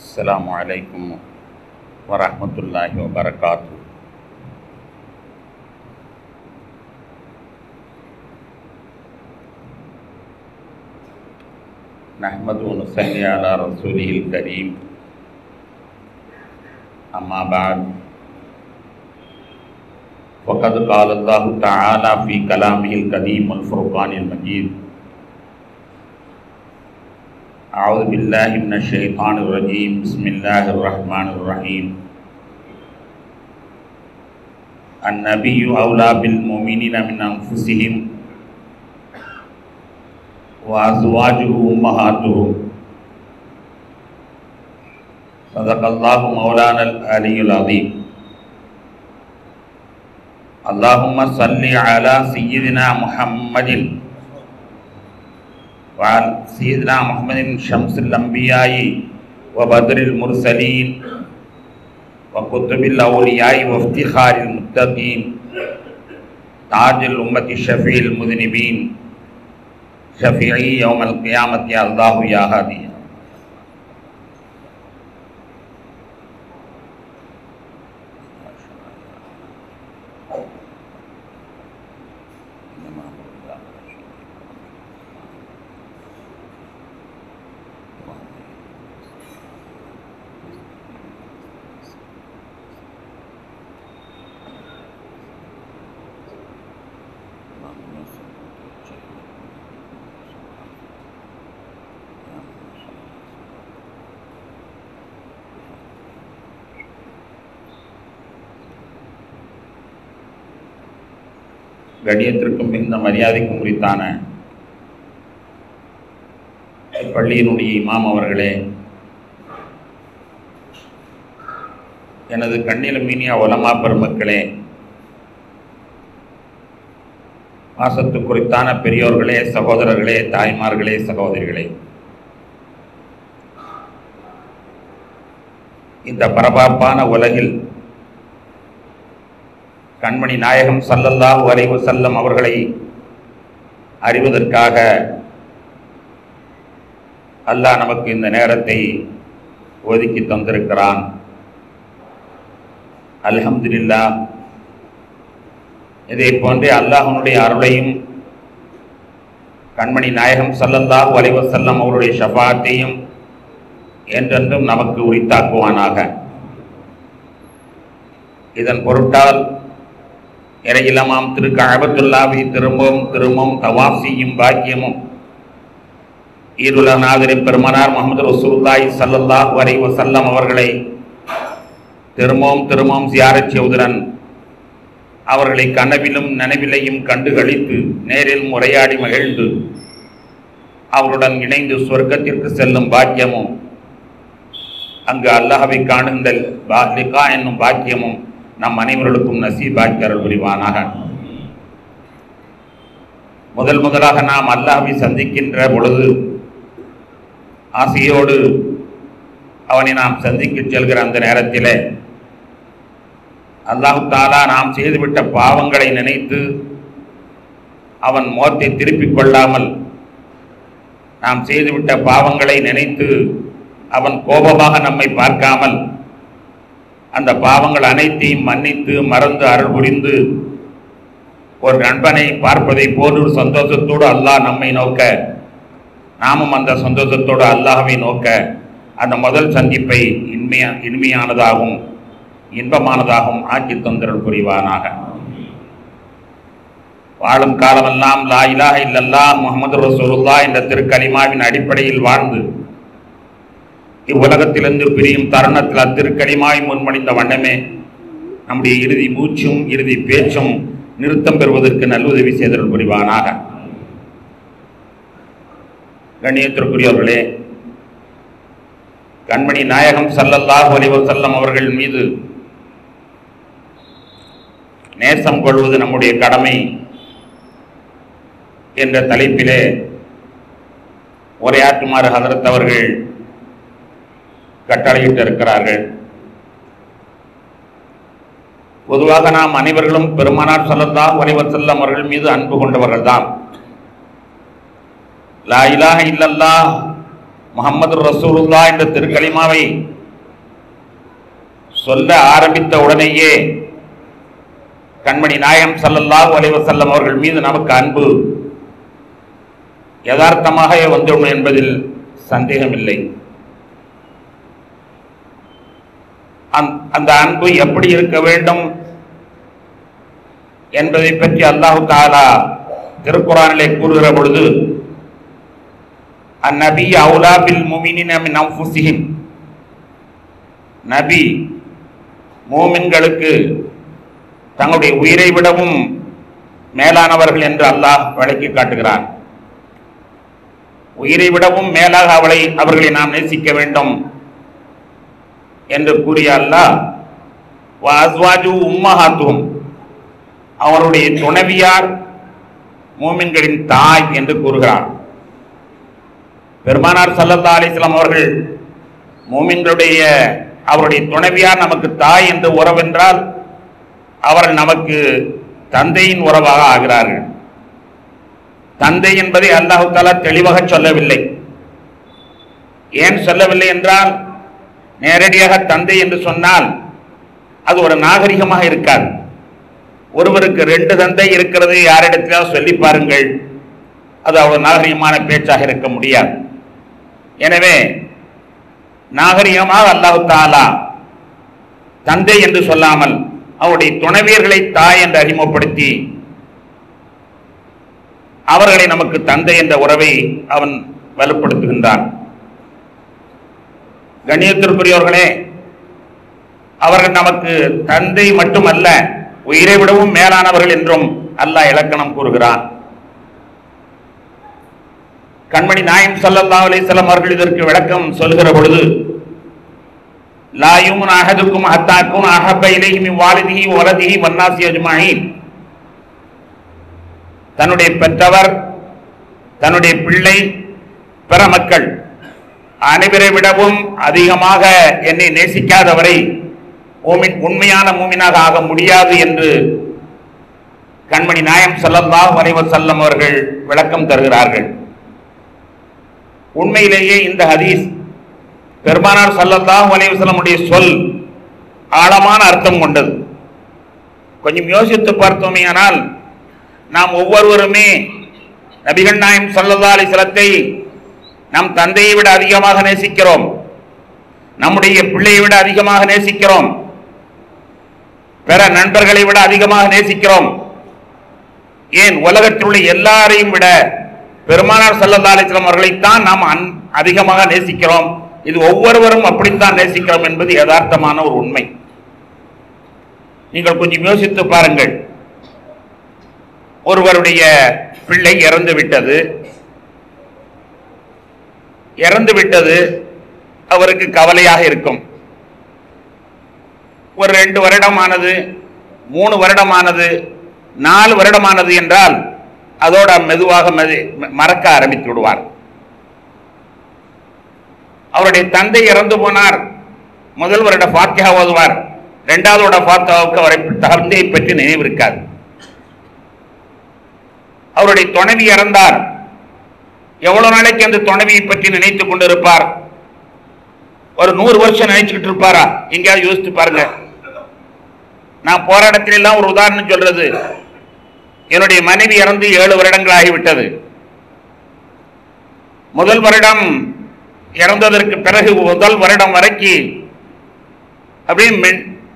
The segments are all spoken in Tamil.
السلام علیکم ورحمۃ اللہ وبرکاتہ۔ نحمد ونسلی علی رسول الکریم۔ اما بعد، وقد قال اللہ تعالی فی کلامه القدیم الفرقان المجید۔ اعوذ باللہ من الشیطان الرجیم بسم اللہ الرحمن الرحیم النبی اولا بالمومنین من انفسهم وازواجه امہاتو صدق اللہ مولانا العلی العظیم اللہم صلی علی سیدنا محمد محمد وعن سيدنا محمد شمس الأنبياء و بدر المرسلین الأولياء وافتخار المتقين تاج الأمة شفیع المذنبين شفيعي يوم القيامة یا اللہ یا கணியத்திற்கும் மிகுந்த மரியாதைக்கும் குறித்தான பள்ளியினுடைய இமாம் அவர்களே எனது கண்ணில மீனியா உலமா பெருமக்களே மாசத்து குறித்தான பெரியோர்களே சகோதரர்களே தாய்மார்களே சகோதரிகளே இந்த பரபரப்பான உலகில் கண்மணி நாயகம் சல்லல்லாஹு அலைஹி செல்லம் அவர்களை அறிவதற்காக அல்லாஹ் நமக்கு இந்த நேரத்தை ஒதுக்கி தந்திருக்கிறான். அல்ஹம்துலில்லா இதே போன்றே அல்லாஹனுடைய அருளையும் கண்மணி நாயகம் சல்லல்லாஹு அலைஹி செல்லம் அவருடைய ஷபாத்தையும் என்றென்றும் நமக்கு உரித்தாக்குவானாக. இதன் பொருட்டால் இறையிலமாம் திரு கழபத்துல்லாவை திரும்பவும் திரும்பவும் தவாப் செய்யும் பாக்கியமும். ஈருலநாதரி பெருமனார் முகமது ரசூல்லாய் சல்லல்லா வரை வசல்லம் அவர்களை திரும்பவும் திரும்பவும் சியாரச் சௌதரன் அவர்களை கனவிலும் நனவிலையும் கண்டு கழித்து நேரில் முறையாடி மகிழ்ந்து அவருடன் இணைந்து சொர்க்கத்திற்கு செல்லும் பாக்கியமும் அங்கு அல்லாஹவை காணுங்கள் லிகா என்னும் பாக்கியமும் நம் அனைவர்களுக்கும் நசீபாக்கி அருள் புரிவானாக. முதல் முதலாக நாம் அல்லாஹை சந்திக்கின்ற பொழுது ஆசையோடு அவனை நாம் சந்திக்க செல்கிற அந்த நேரத்தில் அல்லாஹு தாலா நாம் செய்துவிட்ட பாவங்களை நினைத்து அவன் முகத்தை திருப்பிக் கொள்ளாமல் நாம் செய்துவிட்ட பாவங்களை நினைத்து அவன் கோபமாக நம்மை பார்க்காமல் அந்த பாவங்கள் அனைத்தையும் மன்னித்து மறந்து அருள் புரிந்து ஒரு நண்பனை பார்ப்பதை போன்று ஒரு சந்தோஷத்தோடு அல்லாஹ் நம்மை நோக்க. நாமும் அந்த சந்தோஷத்தோடு அல்லாஹவை நோக்க. அந்த முதல் சந்திப்பை இன்மையா இனிமையானதாகவும் இன்பமானதாகவும் ஆக்கி தொந்தரல் புரிவானாக. வாழும் காலமெல்லாம் லா இலாஹ இல்லல்லா முகமது ரசூலுல்லா என்ற திருக்கலிமாவின் அடிப்படையில் வாழ்ந்து இவ்வுலகத்திலிருந்து பிரியும் தருணத்தில் அத்திருக்கடிமாய் முன்மணிந்த வண்ணமே நம்முடைய இறுதி மூச்சும் இறுதி பேச்சும் நிறுத்தம் பெறுவதற்கு நல்லுதவி செய்தல் புரிவானாக. கண்ணியத்திற்குரியவர்களே கண்மணி நாயகம் சல்லல்லாஹ் அலைஹி செல்லம் அவர்கள் மீது நேசம் கொள்வது நம்முடைய கடமை என்ற தலைப்பிலே உரையாற்றுமாறு ஹதரத் அவர்கள் கட்டளையிட்டு இருக்கிறார்கள் பொதுவாக நாம் அனைவர்களும் பெருமானார் ஸல்லல்லாஹு வரைவர் செல்லம் அவர்கள் மீது அன்பு கொண்டவர்கள்தான். லா இலாஹ இல்லல்லா முகமது ரசூலுல்லா என்ற திருக்கலிமாவை சொல்ல ஆரம்பித்த உடனேயே கண்மணி நாயம் ஸல்லல்லாஹு அலைஹி வஸல்லம் அவர்கள் மீது நமக்கு அன்பு யதார்த்தமாக வந்துவிடும் என்பதில் சந்தேகமில்லை. அந்த- அந்த அன்பு எப்படி இருக்க வேண்டும் என்பதை பற்றி அல்லாஹு தாலா திருக்குறானிலே கூறுகிற பொழுது அந்நபி அவுலா பில் முமினின மின் நபி மூமின்களுக்கு தங்களுடைய உயிரை விடவும் மேலானவர்கள் என்று அல்லாஹ் வழக்கி காட்டுகிறான். உயிரை விடவும் மேலாக அவளை அவர்களை நாம் நேசிக்க வேண்டும். என்று கூறிய அல்லாஹ் வாஸ்வாஜு உம்மஹாத்தும் அவருடைய துணைவியார் மூமின்களின் தாய் என்று கூறுகிறார். பெருமானார் சல்லல்லா அலிஸ்லாம் அவர்கள் மூமின்களுடைய அவருடைய துணைவியார் நமக்கு தாய் என்று உறவென்றால் அவர்கள் நமக்கு தந்தையின் உறவாக ஆகிறார்கள். தந்தை என்பதை அல்லாஹு தாலா தெளிவாக சொல்லவில்லை. ஏன் சொல்லவில்லை என்றால் நேரடியாக தந்தை என்று சொன்னால் அது ஒரு நாகரிகமாக இருக்காது. ஒருவருக்கு ரெண்டு தந்தை இருக்கிறது யாரிடத்திலாவது சொல்லி பாருங்கள். அது அவ்வளவு நாகரிகமான பேச்சாக இருக்க முடியாது. எனவே நாகரிகமாக அல்லாஹு தாலா தந்தை என்று சொல்லாமல் அவருடைய துணைவியர்களை தாய் என்று அறிமுகப்படுத்தி அவர்களை நமக்கு தந்தை என்ற உறவை அவன் வலுப்படுத்துகின்றான். கண்ணியத்திற்குரியவர்களே அவர்கள் நமக்கு தந்தை மட்டுமல்ல உயிரை விடவும் மேலானவர்கள் என்றும் அல்லாஹ் இலக்கணம் கூறுகிறான். கண்மணி நாயம் ஸல்லல்லாஹு அலைஹி அவர்கள் இதற்கு விளக்கம் சொல்கிற பொழுது லாயும் அகதுக்கும் அத்தாக்கும் அகப்ப இலையும் அஹப்ப இலைஹி வன்னாசி அஜுமாயி தன்னுடைய பெற்றவர் தன்னுடைய பிள்ளை பிற மக்கள் அனைவரை விடவும் அதிகமாக என்னை நேசிக்காதவரை மூமின் உண்மையான மூமினாக ஆக முடியாது என்று கண்மணி நாயம் ஸல்லல்லாஹு வரைவ செல்லம் அவர்கள் விளக்கம் தருகிறார்கள். உண்மையிலேயே இந்த ஹதீஸ் பெருமானார் ஸல்லல்லாஹு அலைஹி செல்லமுடைய சொல் ஆழமான அர்த்தம் கொண்டது. கொஞ்சம் யோசித்து பார்த்தோமேயானால் நாம் ஒவ்வொருவருமே நபிகள் நாயம் ஸல்லல்லாஹு அலைஹி நம் தந்தையை விட அதிகமாக நேசிக்கிறோம். நம்முடைய பிள்ளையை விட அதிகமாக நேசிக்கிறோம். பிற நண்பர்களை விட அதிகமாக நேசிக்கிறோம். ஏன்? உலகத்தில் உள்ள எல்லாரையும் விட பெருமானார் ஸல்லல்லாஹு அவர்களைத்தான் நாம் அன்- அதிகமாக நேசிக்கிறோம். இது ஒவ்வொருவரும் அப்படித்தான் நேசிக்கிறோம் என்பது யதார்த்தமான ஒரு உண்மை. நீங்கள் கொஞ்சம் யோசித்து பாருங்கள். ஒருவருடைய பிள்ளை இறந்து விட்டது இறந்து விட்டது அவருக்கு கவலையாக இருக்கும். ஒரு ரெண்டு வருடமானது மூணு வருடமானது நாலு வருடமானது என்றால் அதோட மெதுவாக மெது- மறக்க ஆரம்பித்து விடுவார். அவருடைய தந்தை இறந்து போனார். முதல் வருட ஃபாத்தியா ஓதுவார். இரண்டாவது வருட ஃபாத்தியாவுக்கு அவரை தந்தையை பற்றி நினைவு இருக்காது அவருடைய துணைவி இறந்தார். எவ்வளவு நாளைக்கு அந்த துணைவியை பற்றி நினைத்துக் கொண்டிருப்பார்? ஒரு நூறு வருஷம் நினைச்சுக்கிட்டு இருப்பாரா? எங்கேயாவது யோசித்து பாருங்க. நான் போற எல்லாம் ஒரு உதாரணம் சொல்றது. என்னுடைய மனைவி இறந்து ஏழு வருடங்கள் ஆகிவிட்டது. முதல் வருடம் இறந்ததற்கு பிறகு முதல் வருடம் வரைக்கும் அப்படியே மென்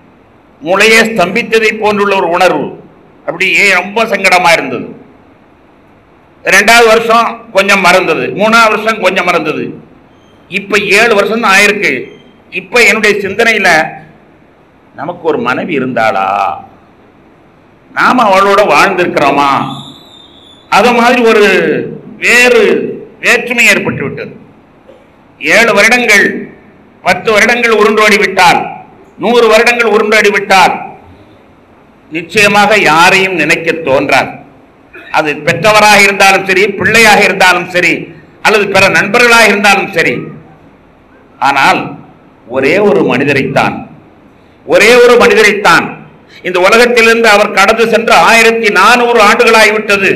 முளையே ஸ்தம்பித்ததை போன்றுள்ள ஒரு உணர்வு. அப்படியே ரொம்ப சங்கடமா இருந்தது. ரெண்டாவது வருஷம் கொஞ்சம் மறந்தது. மூணாவது வருஷம் கொஞ்சம் மறந்தது. இப்போ ஏழு வருஷம் தான் ஆயிருக்கு. இப்போ என்னுடைய சிந்தனையில் நமக்கு ஒரு மனைவி இருந்தாளா? நாம் அவளோட வாழ்ந்திருக்கிறோமா? அது மாதிரி ஒரு வேறு வேற்றுமை ஏற்பட்டு விட்டது. ஏழு வருடங்கள் பத்து வருடங்கள் உருண்டோடி விட்டால் நூறு வருடங்கள் உருண்டோடி விட்டால் நிச்சயமாக யாரையும் நினைக்க தோன்றாது. அது பெற்றவராக இருந்தாலும் சரி பிள்ளையாக இருந்தாலும் சரி அல்லது பிற நண்பர்களாக இருந்தாலும் சரி. ஆனால் ஒரே ஒரு மனிதரைத்தான் ஒரே ஒரு மனிதரைத்தான். இந்த உலகத்திலிருந்து அவர் கடந்து சென்று ஆயிரத்தி நானூறு ஆண்டுகளாகிவிட்டது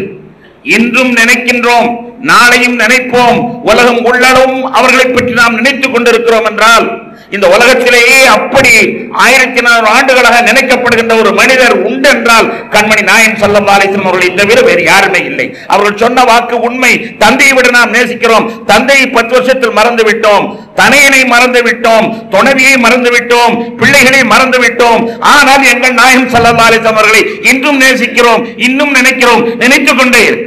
இன்றும் நினைக்கின்றோம் நாளையும் நினைப்போம். உலகம் உள்ளளவும் அவர்களை பற்றி நாம் நினைத்துக் கொண்டிருக்கிறோம் என்றால் இந்த உலகத்திலேயே அப்படி ஆயிரத்தி நானூறு ஆண்டுகளாக நினைக்கப்படுகின்ற ஒரு மனிதர் உண்டு என்றால் கண்மணி நாயன் செல்லம் அலிஸ்லம் அவர்களை தவிர வேறு யாருமே இல்லை. அவர்கள் சொன்ன வாக்கு உண்மை. தந்தையை விட நாம் நேசிக்கிறோம். தந்தையை பத்து வருஷத்தில் மறந்து விட்டோம். தனையனை மறந்து விட்டோம். துணவியை மறந்து விட்டோம். பிள்ளைகளை மறந்து விட்டோம். ஆனால் எங்கள் நாயன் செல்லம் அலிஸ்லம் அவர்களை இன்றும் நேசிக்கிறோம். இன்னும் நினைக்கிறோம். நினைத்துக் கொண்டே இருக்கிறோம்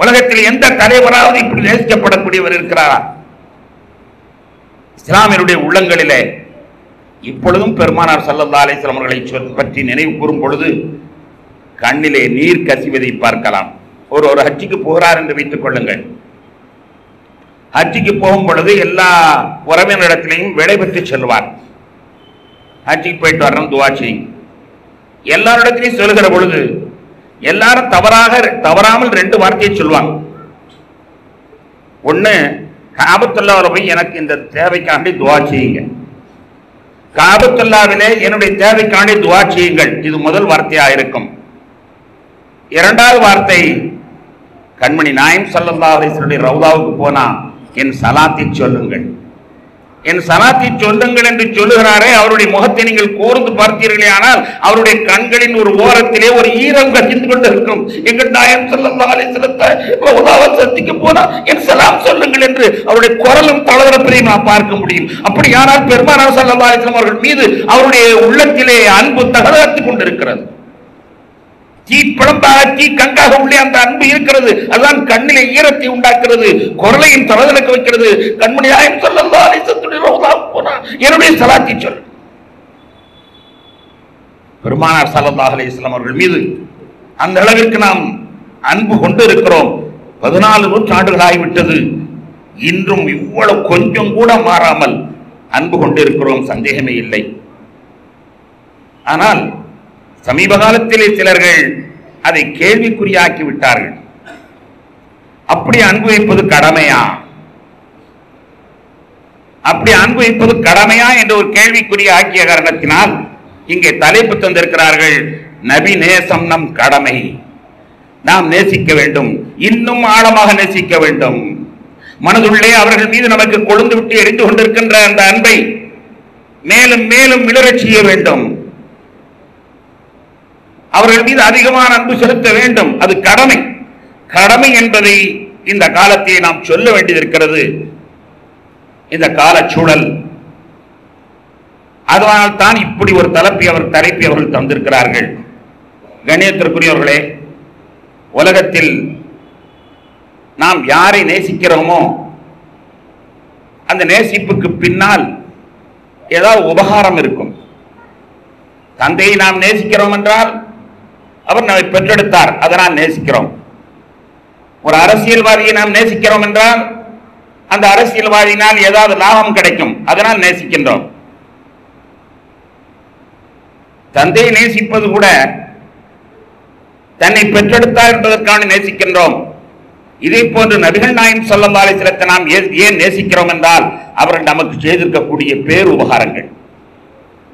உலகத்தில் எந்த தலைவராவது இப்படி நேசிக்கப்படக்கூடியவர் இருக்கிறாரா? இஸ்லாமியருடைய உள்ளங்களிலே இப்பொழுதும் பெருமானார் சல்லல்லா அலிஸ்லாம் அவர்களை பற்றி நினைவு கூறும் பொழுது கண்ணிலே நீர் கசிவதை பார்க்கலாம். ஒரு ஒரு ஹஜ்ஜிக்கு போகிறார் என்று வைத்துக் கொள்ளுங்கள். ஹஜ்ஜிக்கு போகும் பொழுது எல்லா உறவினரிடத்திலையும் விடைபெற்று செல்வார் ஹஜ்ஜிக்கு போயிட்டு வரணும் துவாச்சி எல்லாரிடத்திலையும் சொல்லுகிற பொழுது எல்லாரும் தவறாக தவறாமல் ரெண்டு வார்த்தையை சொல்லுவாங்க. ஒன்று காபத்துல்லாவில் போய் எனக்கு இந்த தேவைக்காண்டி துவா செய்யுங்க. காபத்துல்லாவிலே என்னுடைய தேவைக்காண்டி துவா செய்யுங்கள். இது முதல் வார்த்தையாக இருக்கும். இரண்டாவது வார்த்தை கண்மணி நாயம் சல்லல்லா அலிஸ்வருடைய ரவுதாவுக்கு போனா என் சலாத்தை சொல்லுங்கள். என் சனாத்தி சொல்லுங்கள் என்று சொல்லுகிறாரே அவருடைய முகத்தை நீங்கள் கூர்ந்து பார்த்தீர்களே ஆனால் அவருடைய கண்களின் ஒரு ஓரத்திலே ஒரு ஈரம் கசிந்து கொண்டிருக்கும். எங்கள் நாயம் சல்லல்லா அலிஸ்வரத்தை சந்திக்க போனா என் சலாம் சொல்லுங்கள் என்று அவருடைய குரலும் தளர்ப்பதையும் நாம் பார்க்க முடியும். அப்படியானால் பெருமானார் சல்லா அலிஸ்லாம் அவர்கள் மீது அவருடைய உள்ளத்திலே அன்பு தகராத்துக் கொண்டிருக்கிறது. தீ பிழம்பாக தீ கங்காக உள்ளே அந்த அன்பு இருக்கிறது. அதுதான் கண்ணிலே ஈரத்தை உண்டாக்குறது குரலையும் தளதலுக்கு வைக்கிறது. கண்மணியாயம் சொல்லல்லா அலிசத்துடைய என்னுடைய சலாத்தி சொல். பெருமானார் சல்லல்லாஹு அலி இஸ்லாம் அவர்கள் மீது அந்த அளவிற்கு நாம் அன்பு கொண்டு இருக்கிறோம். பதினாலு நூற்றாண்டுகள் ஆகிவிட்டது இன்றும் இவ்வளவு கொஞ்சம் கூட மாறாமல் அன்பு கொண்டு இருக்கிறோம். சந்தேகமே இல்லை. ஆனால் சமீப காலத்திலே சிலர்கள் அதை கேள்விக்குறியாக்கி விட்டார்கள். அப்படி அன்பு வைப்பது கடமையா? அப்படி அன்பு வைப்பது கடமையா என்ற ஒரு கேள்விக்குரிய ஆக்கிய காரணத்தினால் இங்கே தலைப்பு தந்திருக்கிறார்கள் நபி நேசம் நம் கடமை. நாம் நேசிக்க வேண்டும். இன்னும் ஆழமாக நேசிக்க வேண்டும். மனதுள்ளே அவர்கள் மீது நமக்கு கொழுந்து விட்டு எரிந்து கொண்டிருக்கின்ற அந்த அன்பை மேலும் மேலும் மிளரச் செய்ய வேண்டும். அவர்கள் மீது அதிகமான அன்பு செலுத்த வேண்டும். அது கடமை. கடமை என்பதை இந்த காலத்தை நாம் சொல்ல வேண்டியிருக்கிறது. இந்த காலச்சூழல். அதனால் தான் இப்படி ஒரு தலைப்பை அவர் தலைப்பை அவர்கள் தந்திருக்கிறார்கள். கணியத்திற்குரியவர்களே உலகத்தில் நாம் யாரை நேசிக்கிறோமோ அந்த நேசிப்புக்கு பின்னால் ஏதாவது உபகாரம் இருக்கும். தந்தையை நாம் நேசிக்கிறோம் என்றால் அவர் நம்மை பெற்றெடுத்தார். அதனால் நேசிக்கிறோம். ஒரு அரசியல்வாதியை நாம் நேசிக்கிறோம் என்றால் அந்த அரசியல்வாதியினால் ஏதாவது லாபம் கிடைக்கும். அதனால் நேசிக்கின்றோம். தந்தையை நேசிப்பது கூட தன்னை பெற்றெடுத்தார் என்பதற்கான நேசிக்கின்றோம். இதை போன்று நபிகள் நாயம் சொல்லல்லாலை சிலத்தை நாம் ஏன் ஏன் நேசிக்கிறோம் என்றால் அவர்கள் நமக்கு செய்திருக்கக்கூடிய பேர் உபகாரங்கள்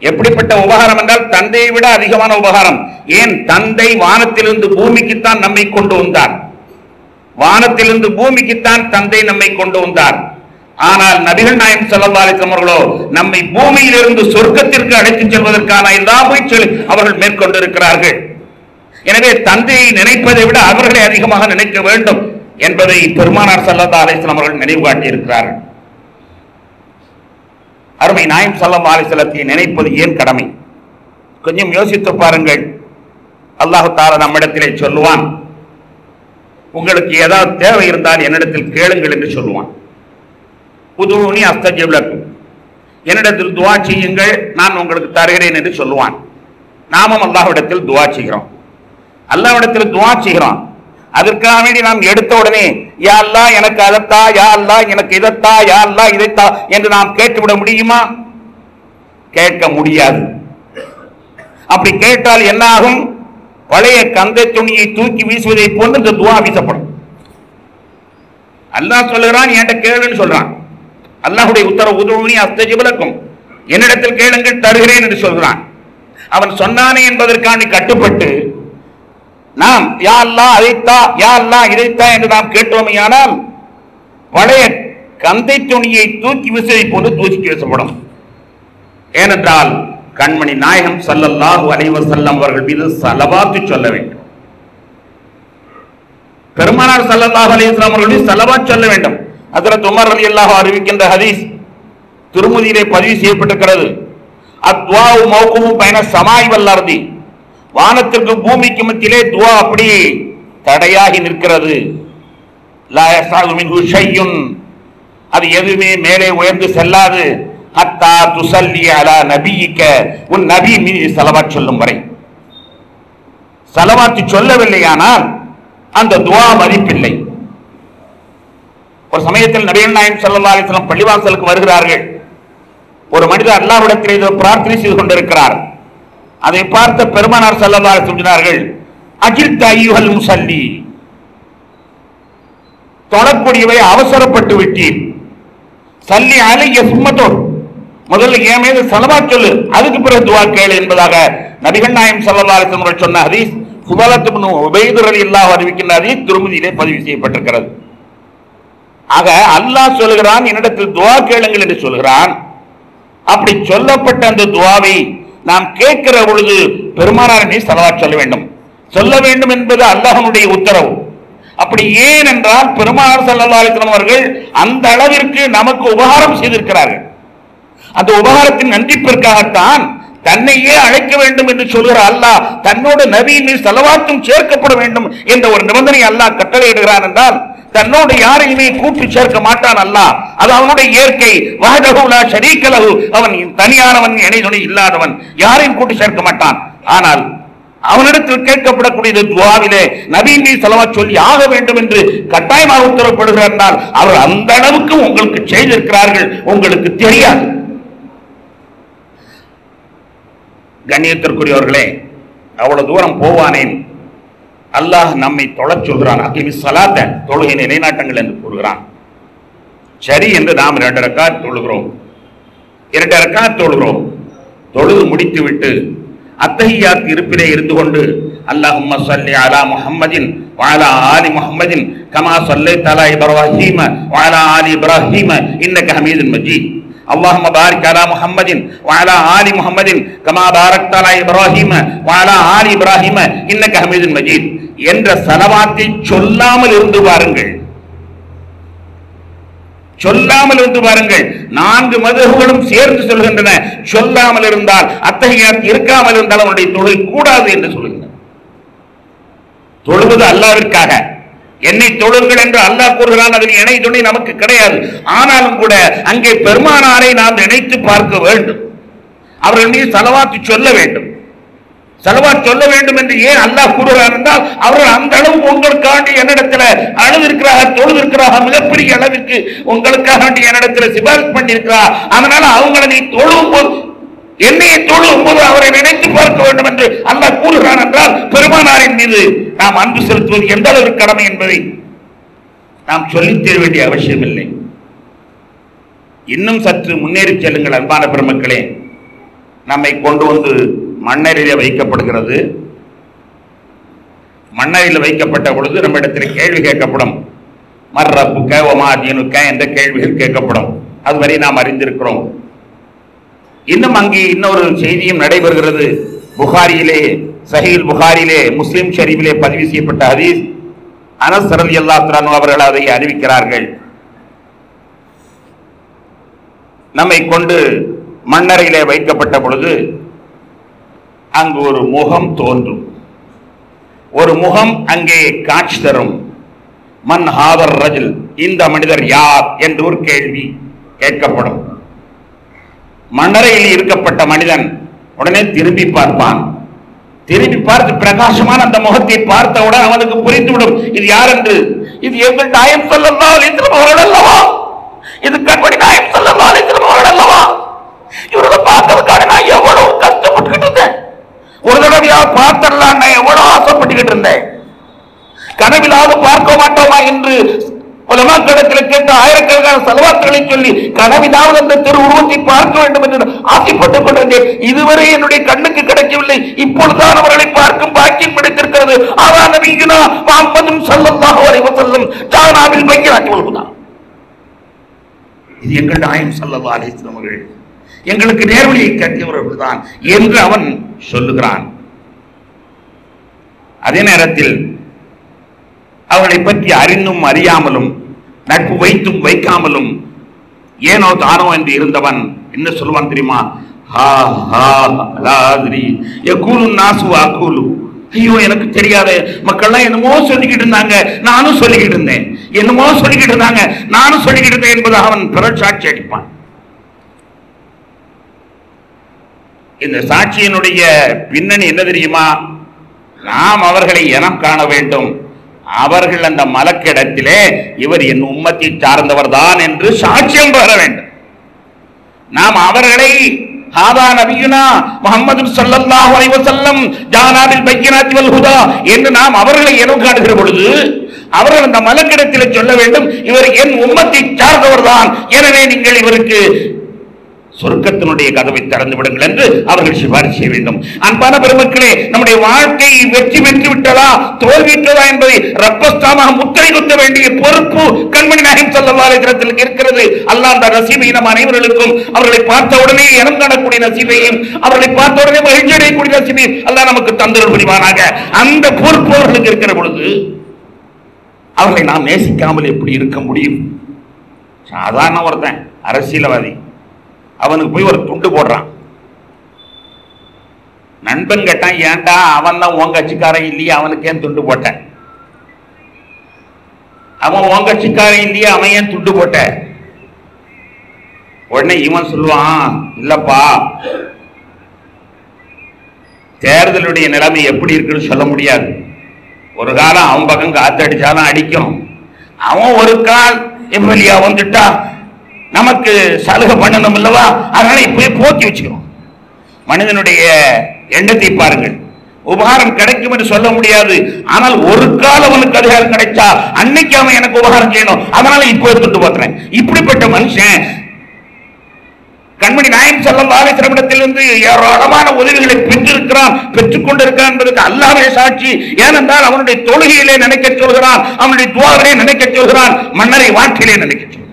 எப்படிப்பட்ட உபகாரம் என்றால் தந்தையை விட அதிகமான உபகாரம். ஏன்? தந்தை வானத்திலிருந்து பூமிக்குத்தான் நம்மை கொண்டு வந்தார். வானத்திலிருந்து பூமிக்குத்தான் தந்தை நம்மை கொண்டு வந்தார். ஆனால் நபிகள் நாயம் ஸல்லல்லாஹு அவர்களோ நம்மை பூமியிலிருந்து சொர்க்கத்திற்கு அழைத்துச் செல்வதற்கான எல்லா முயற்சிகளை அவர்கள் மேற்கொண்டிருக்கிறார்கள். எனவே தந்தையை நினைப்பதை விட அவர்களை அதிகமாக நினைக்க வேண்டும் என்பதை பெருமானார் ஸல்லல்லாஹு அலைஹி அவர்கள் நினைவு காட்டியிருக்கிறார்கள். அருமை நாயம் சல்லம் ஆலிசலத்தை நினைப்பது ஏன் கடமை? கொஞ்சம் யோசித்து பாருங்கள். அல்லாஹ் தாலா நம்மிடத்திலே சொல்லுவான். உங்களுக்கு ஏதாவது தேவை இருந்தால் என்னிடத்தில் கேளுங்கள் என்று சொல்லுவான். புதுவுனி அஸ்தஜிப்லக்கும் என்னிடத்தில் துவா செய்யுங்கள் நான் உங்களுக்கு தருகிறேன் என்று சொல்லுவான். நாமும் அல்லாஹ்விடத்தில் துவா செய்கிறோம். அல்லாஹ்விடத்தில் துவா செய்கிறோம். அதற்காக வேண்டி நாம் எடுத்த உடனே யா எனக்கு அதத்தா யா எனக்கு இதத்தா யா இதைத்தா என்று நாம் கேட்டுவிட முடியுமா? கேட்க முடியாது. அப்படி கேட்டால் என்ன ஆகும் பழைய கந்தை துணியை தூக்கி வீசுவதை போன்று இந்த துவா வீசப்படும். அல்லாஹ் சொல்லுகிறான் என்கிட்ட கேளுன்னு சொல்றான். அல்லாஹுடைய உத்தரவு உதவி அஸ்தஜிபலக்கும் என்னிடத்தில் கேளுங்கள் தருகிறேன் என்று சொல்கிறான் அவன் சொன்னானே என்பதற்காண்டி கட்டுப்பட்டு நாம் யா அல்லா அதைத்தா யா அல்லா இதைத்தா என்று நாம் கேட்டோமையானால் பழைய கந்தை துணியை தூக்கி விசை போது தூக்கி வீசப்படும். ஏனென்றால் கண்மணி நாயகம் சல்லல்லாஹு அலைஹி செல்லம் அவர்கள் மீது சலவாத்து சொல்ல வேண்டும். பெருமானார் சல்லல்லாஹு அலைஹி அவர்கள் மீது சலவாத் சொல்ல வேண்டும். ஹஜ்ரத் உமர் ரலியல்லாஹு அறிவிக்கின்ற ஹதீஸ் திருமதியிலே பதிவு செய்யப்பட்டிருக்கிறது. அத்வாவு மௌகுமும் பயண சமாய் வல்லார்தி. வானத்திற்கு பூமிக்கு மத்தியிலே துவா அப்படி தடையாகி நிற்கிறது. அது எதுவுமே மேலே உயர்ந்து செல்லாது. ஹத்தா துசல்லி அலா நபியிக்க. உன் நபி மீது சலவாத் சொல்லும் வரை. செலவாத்து சொல்லவில்லையானால் அந்த துவா மதிப்பில்லை. ஒரு சமயத்தில் நபிகள் நாயன் சல்லா அலிஸ்லாம் பள்ளிவாசலுக்கு வருகிறார்கள். ஒரு மனிதர் அல்லாவிடத்தில் பிரார்த்தனை செய்து கொண்டிருக்கிறார். அதை பார்த்த பெருமானார் ஸல்லல்லாஹு அலைஹி அஜித் சொன்னார்கள் அஜில் ஐயுஹல் முசல்லி தொடக்கூடியவை அவசரப்பட்டு விட்டீர். சல்லி அலைய சும்மத்தோர் முதல்ல என் மீது செலவா சொல்லு அதுக்கு பிறகு துவா கேளு என்பதாக நபிகள் நாயம் ஸல்லல்லாஹு சொன்ன ஹதீஸ் சுபலத் உபயதுரல் உபைது அறிவிக்கின்ற ஹதீஸ் திருமதியிலே பதிவு செய்யப்பட்டிருக்கிறது. ஆக அல்லாஹ் சொல்கிறான் என்னிடத்தில் துவா கேளுங்கள் என்று சொல்கிறான் அப்படி சொல்லப்பட்ட அந்த துவாவை நாம் கேட்கிற பொழுது பெருமானார் மீது சலவாத் சொல்ல வேண்டும். சொல்ல வேண்டும் என்பது அல்லாஹனுடைய உத்தரவு. அப்படி ஏன் என்றால் பெருமானார் ஸல்லல்லாஹு அலைஹி அவர்கள் அந்த அளவிற்கு நமக்கு உபகாரம் செய்திருக்கிறார்கள். அந்த உபகாரத்தின் நன்றிப்பிற்காகத்தான் தன்னையே அழைக்க வேண்டும் என்று சொல்கிற அல்லாஹ் தன்னோட நபியின் மீது செலவாத்தும் சேர்க்கப்பட வேண்டும் என்ற ஒரு நிபந்தனை அல்லாஹ் கட்டளையிடுகிறார் என்றால் தன்னோடு யாரையுமே கூட்டி சேர்க்க மாட்டான் அல்ல. அது அவனுடைய இயற்கை. வகதகுலா ஷரீக்கலஹு அவன் தனியானவன் இணைதுணை இல்லாதவன். யாரையும் கூட்டி சேர்க்க மாட்டான். ஆனால் அவனிடத்தில் கேட்கப்படக்கூடிய துவாவிலே நபீன் மீது சொல்லி ஆக வேண்டும் என்று கட்டாயமாக உத்தரவுப்படுகிறார் என்றால் அவர் அந்த அளவுக்கு உங்களுக்கு செய்திருக்கிறார்கள். உங்களுக்கு தெரியாது. கண்ணியத்திற்குரியவர்களே அவ்வளவு தூரம் போவானேன். அல்லாஹ் நம்மை தொழச் சொல்கிறான் அக்கிமி சலாத்த தொழுகை நிலைநாட்டங்கள் என்று கூறுகிறான். சரி என்று நாம் இரண்டு ரக்கா தொழுகிறோம். இரண்டு ரக்கா தொழுகிறோம். தொழுது முடித்துவிட்டு அத்தஹியாத் இருப்பிலே இருந்து கொண்டு அல்லாஹும் சல்லி அலா முஹம்மதின் வாழா ஆலி முஹம்மதின் கமா சல்லை தலா இப்ராஹீம வஅலா ஆலி இப்ராஹீம இன்ன ஹமீதுன் மஜீத். اللهم بارك على محمد وعلى آل محمد كما باركت على إبراهيم وعلى آل إبراهيم إنك حميد مجيد என்ற சலவாத்தை சொல்லாமல் இருந்து பாருங்கள் சொல்லாமல் இருந்து பாருங்கள் நான்கு மதுகளும் சேர்ந்து சொல்கின்றன சொல்லாமல் இருந்தால் அத்தகையாத் இருக்காமல் இருந்தால் அவனுடைய தொழில் கூடாது என்று சொல்லுகின்றன தொழுவது அல்லாவிற்காக என்னை தொழுங்கள் என்று அல்லாஹ் கூறுகிறான் அதில் இணை துணை நமக்கு கிடையாது. ஆனாலும் கூட அங்கே பெருமானாரை நாம் நினைத்து பார்க்க வேண்டும். அவர்கள் மீது செலவாத்து சொல்ல வேண்டும். செலவா சொல்ல வேண்டும் என்று ஏன் அல்லாஹ் கூறுகிறார் என்றால் அவர்கள் அந்த அளவு உங்களுக்காண்டி என்னிடத்துல அழுதிருக்கிறார்கள் தொழுதிருக்கிறார்கள் மிகப்பெரிய அளவிற்கு உங்களுக்காக வேண்டி என்னிடத்துல சிபாரிசு பண்ணியிருக்கிறார். அதனால அவங்களை நீ தொழுவும் போது என்னையை தொழும் போது அவரை நினைத்து பார்க்க வேண்டும் என்று அல்லாஹ் கூறுகிறான் என்றால் பெருமானாரின் மீது நாம் அன்பு செலுத்துவது எந்த அளவு கடமை என்பதை நாம் சொல்லித் தர வேண்டிய அவசியம் இல்லை இன்னும் சற்று முன்னேறி செல்லுங்கள் அன்பான பெருமக்களே. நம்மை கொண்டு வந்து மண்ணறையிலே வைக்கப்படுகிறது. மண்ணறையில் வைக்கப்பட்ட பொழுது நம்மிடத்தில் கேள்வி கேட்கப்படும். மர்ரப்புக்க ஒமா தீனுக்க என்ற கேள்விகள் கேட்கப்படும். அதுவரை நாம் அறிந்திருக்கிறோம். இன்னும் அங்கே இன்னொரு செய்தியும் நடைபெறுகிறது. புகாரியிலே சஹீல் புகாரிலே முஸ்லிம் ஷரீஃபிலே பதிவு செய்யப்பட்ட ஹதீஸ் அனஸ் ரலியல்லாஹு அவர்கள் அதை அறிவிக்கிறார்கள். நம்மை கொண்டு மண்ணறையிலே வைக்கப்பட்ட பொழுது அங்கு ஒரு முகம் தோன்றும். ஒரு முகம் அங்கே காட்சி தரும். மன் ஹாவர் ரஜில் இந்த மனிதர் யார்? என்று ஒரு கேள்வி கேட்கப்படும். மண்ணறையில் இருக்கப்பட்ட மனிதன் உடனே திரும்பி பார்ப்பான். திரும்பி பார்த்து பிரகாசமான அந்த முகத்தை பார்த்தவுடன் அவனுக்கு புரிந்துவிடும். இது யார் என்று? இது எங்கள் நாயம் சொல்லல்லா அவர்கள் அல்லவா? இது கண்மணி நாயம் சொல்லல்லா அவர்கள் அல்லவா? இவர்களை பார்த்ததுக்காக நான் எவ்வளவு கஷ்டப்பட்டுக்கிட்டு இருந்தேன். ஒரு தடவையா பார்த்தடலாம் நான் எவ்வளவு ஆசைப்பட்டுக்கிட்டு இருந்தேன். கனவிலாவது பார்க்க மாட்டோமா என்று உலமாக்களிடத்தில் கேட்டு ஆயிரக்கணக்கான செலவாக்களை சொல்லி கனவிலாவது அந்த திரு உருவத்தை பார்க்க வேண்டும் என்று ஆசைப்பட்டுக் கொண்டிருந்தேன். இதுவரை என்னுடைய கண்ணுக்கு கிடைக்கவில்லை. இப்பொழுதுதான் அவர்களை பார்க்கும் பாக்கியம் கிடைத்திருக்கிறது. இருக்கிறது ஆனா நபிக்குனா முஹம்மதும் ஸல்லல்லாஹு அலைஹி ஜானாவில் பையனாக்கி வருவதான் இது எங்கள் நாயம் ஸல்லல்லாஹு அலைஹி அவர்கள். எங்களுக்கு நேர்வழியை காட்டியவர்கள் தான் என்று அவன் சொல்லுகிறான். அதே நேரத்தில் அவர்களை பற்றி அறிந்தும் அறியாமலும் நட்பு வைத்தும் வைக்காமலும் ஏனோ தானோ என்று இருந்தவன் என்ன சொல்லுவான் தெரியுமா? ஹா ஹா ஐயோ எனக்கு தெரியாத. மக்கள்லாம் என்னமோ சொல்லிக்கிட்டு இருந்தாங்க. நானும் சொல்லிக்கிட்டு இருந்தேன். என்னமோ சொல்லிக்கிட்டு இருந்தாங்க. நானும் சொல்லிக்கிட்டு இருந்தேன் என்பதை அவன் பிறர் சாட்சி அடிப்பான் இந்த சாட்சியினுடைய பின்னணி என்ன தெரியுமா? நாம் அவர்களை இனம் காண வேண்டும். அவர்கள் அந்த மலக்கிடத்திலே இவர் என் உம்மத்தை சார்ந்தவர் தான் என்று சாட்சியம் பெற வேண்டும். நாம் அவர்களை ஹாதா நபியுனா முகமது ஸல்லல்லாஹு அலைஹி வஸல்லம் ஜானாபில் பையினாத்தி வல் ஹுதா என்று நாம் அவர்களை இனம் காட்டுகிற பொழுது அவர்கள் அந்த மலக்கிடத்தில் சொல்ல வேண்டும் இவர் என் உம்மத்தை சார்ந்தவர் தான் எனவே நீங்கள் இவருக்கு சொர்க்கத்தினுடைய கதவை திறந்து விடுங்கள் என்று அவர்கள் சிபாரிசு செய்ய வேண்டும். அன்பான பெருமக்களே நம்முடைய வாழ்க்கை வெற்றி பெற்று விட்டதா? தோல்விட்டதா என்பதை ரப்பஸ்தாமாக முத்திரை குத்த வேண்டிய பொறுப்பு கண்மணி நாயகம் செல்லவாலயத்தில் இருக்கிறது. அல்லா அந்த நசீபை நம் அனைவர்களுக்கும் அவர்களை பார்த்த உடனே இனம் காணக்கூடிய நசீபையும் அவர்களை பார்த்த உடனே மகிழ்ச்சி அடையக்கூடிய நசீபையும் அல்லா நமக்கு தந்தல் புரிவானாக. அந்த பொறுப்பு அவர்களுக்கு இருக்கிற பொழுது அவர்களை நாம் நேசிக்காமல் எப்படி இருக்க முடியும்? சாதாரண ஒருத்தன் அரசியல்வாதி. அவனுக்கு போய் ஒரு துண்டு போடுறான். நண்பன் கேட்டான் ஏன்டா அவன் தான் உன் கட்சிக்காரன் இல்லையே அவனுக்கு ஏன் துண்டு போட்ட? அவன் உன் கட்சிக்காரன் இல்லையே அவன் ஏன் துண்டு போட்ட? உடனே இவன் சொல்லுவான் இல்லப்பா தேர்தலுடைய நிலைமை எப்படி இருக்குன்னு சொல்ல முடியாது. ஒரு காலம் அவன் பக்கம் காத்தடிச்சாலும் அடிக்கும். அவன் ஒரு கால் எம்எல்ஏ வந்துட்டா நமக்கு சலுகை பண்ணணும் அல்லவா? அதனால இப்பயே போக்கி வச்சுக்கிறோம். மனிதனுடைய எண்ணத்தை பாருங்கள். உபகாரம் கிடைக்கும் என்று சொல்ல முடியாது. ஆனால் ஒரு காலம் அவனுக்கு அதிகாரம் கிடைச்சா அன்னைக்கு அவன் எனக்கு உபகாரம் செய்யணும். அதனால இப்போ எடுத்துட்டு போத்துறேன் இப்படிப்பட்ட மனுஷன் கண்மணி நாயன் செல்லம் வாலிசிரமிடத்திலிருந்து ஏராளமான உதவிகளை பெற்றிருக்கிறான் பெற்றுக் கொண்டிருக்கிறான் என்பதற்கு அல்லாமே சாட்சி. ஏனென்றால் அவனுடைய தொழுகையிலே நினைக்க சொல்கிறான் அவனுடைய துவாவிலே நினைக்க சொல்கிறான் மன்னரை வாழ்க்கையிலே நினைக்க சொல்கிறான்.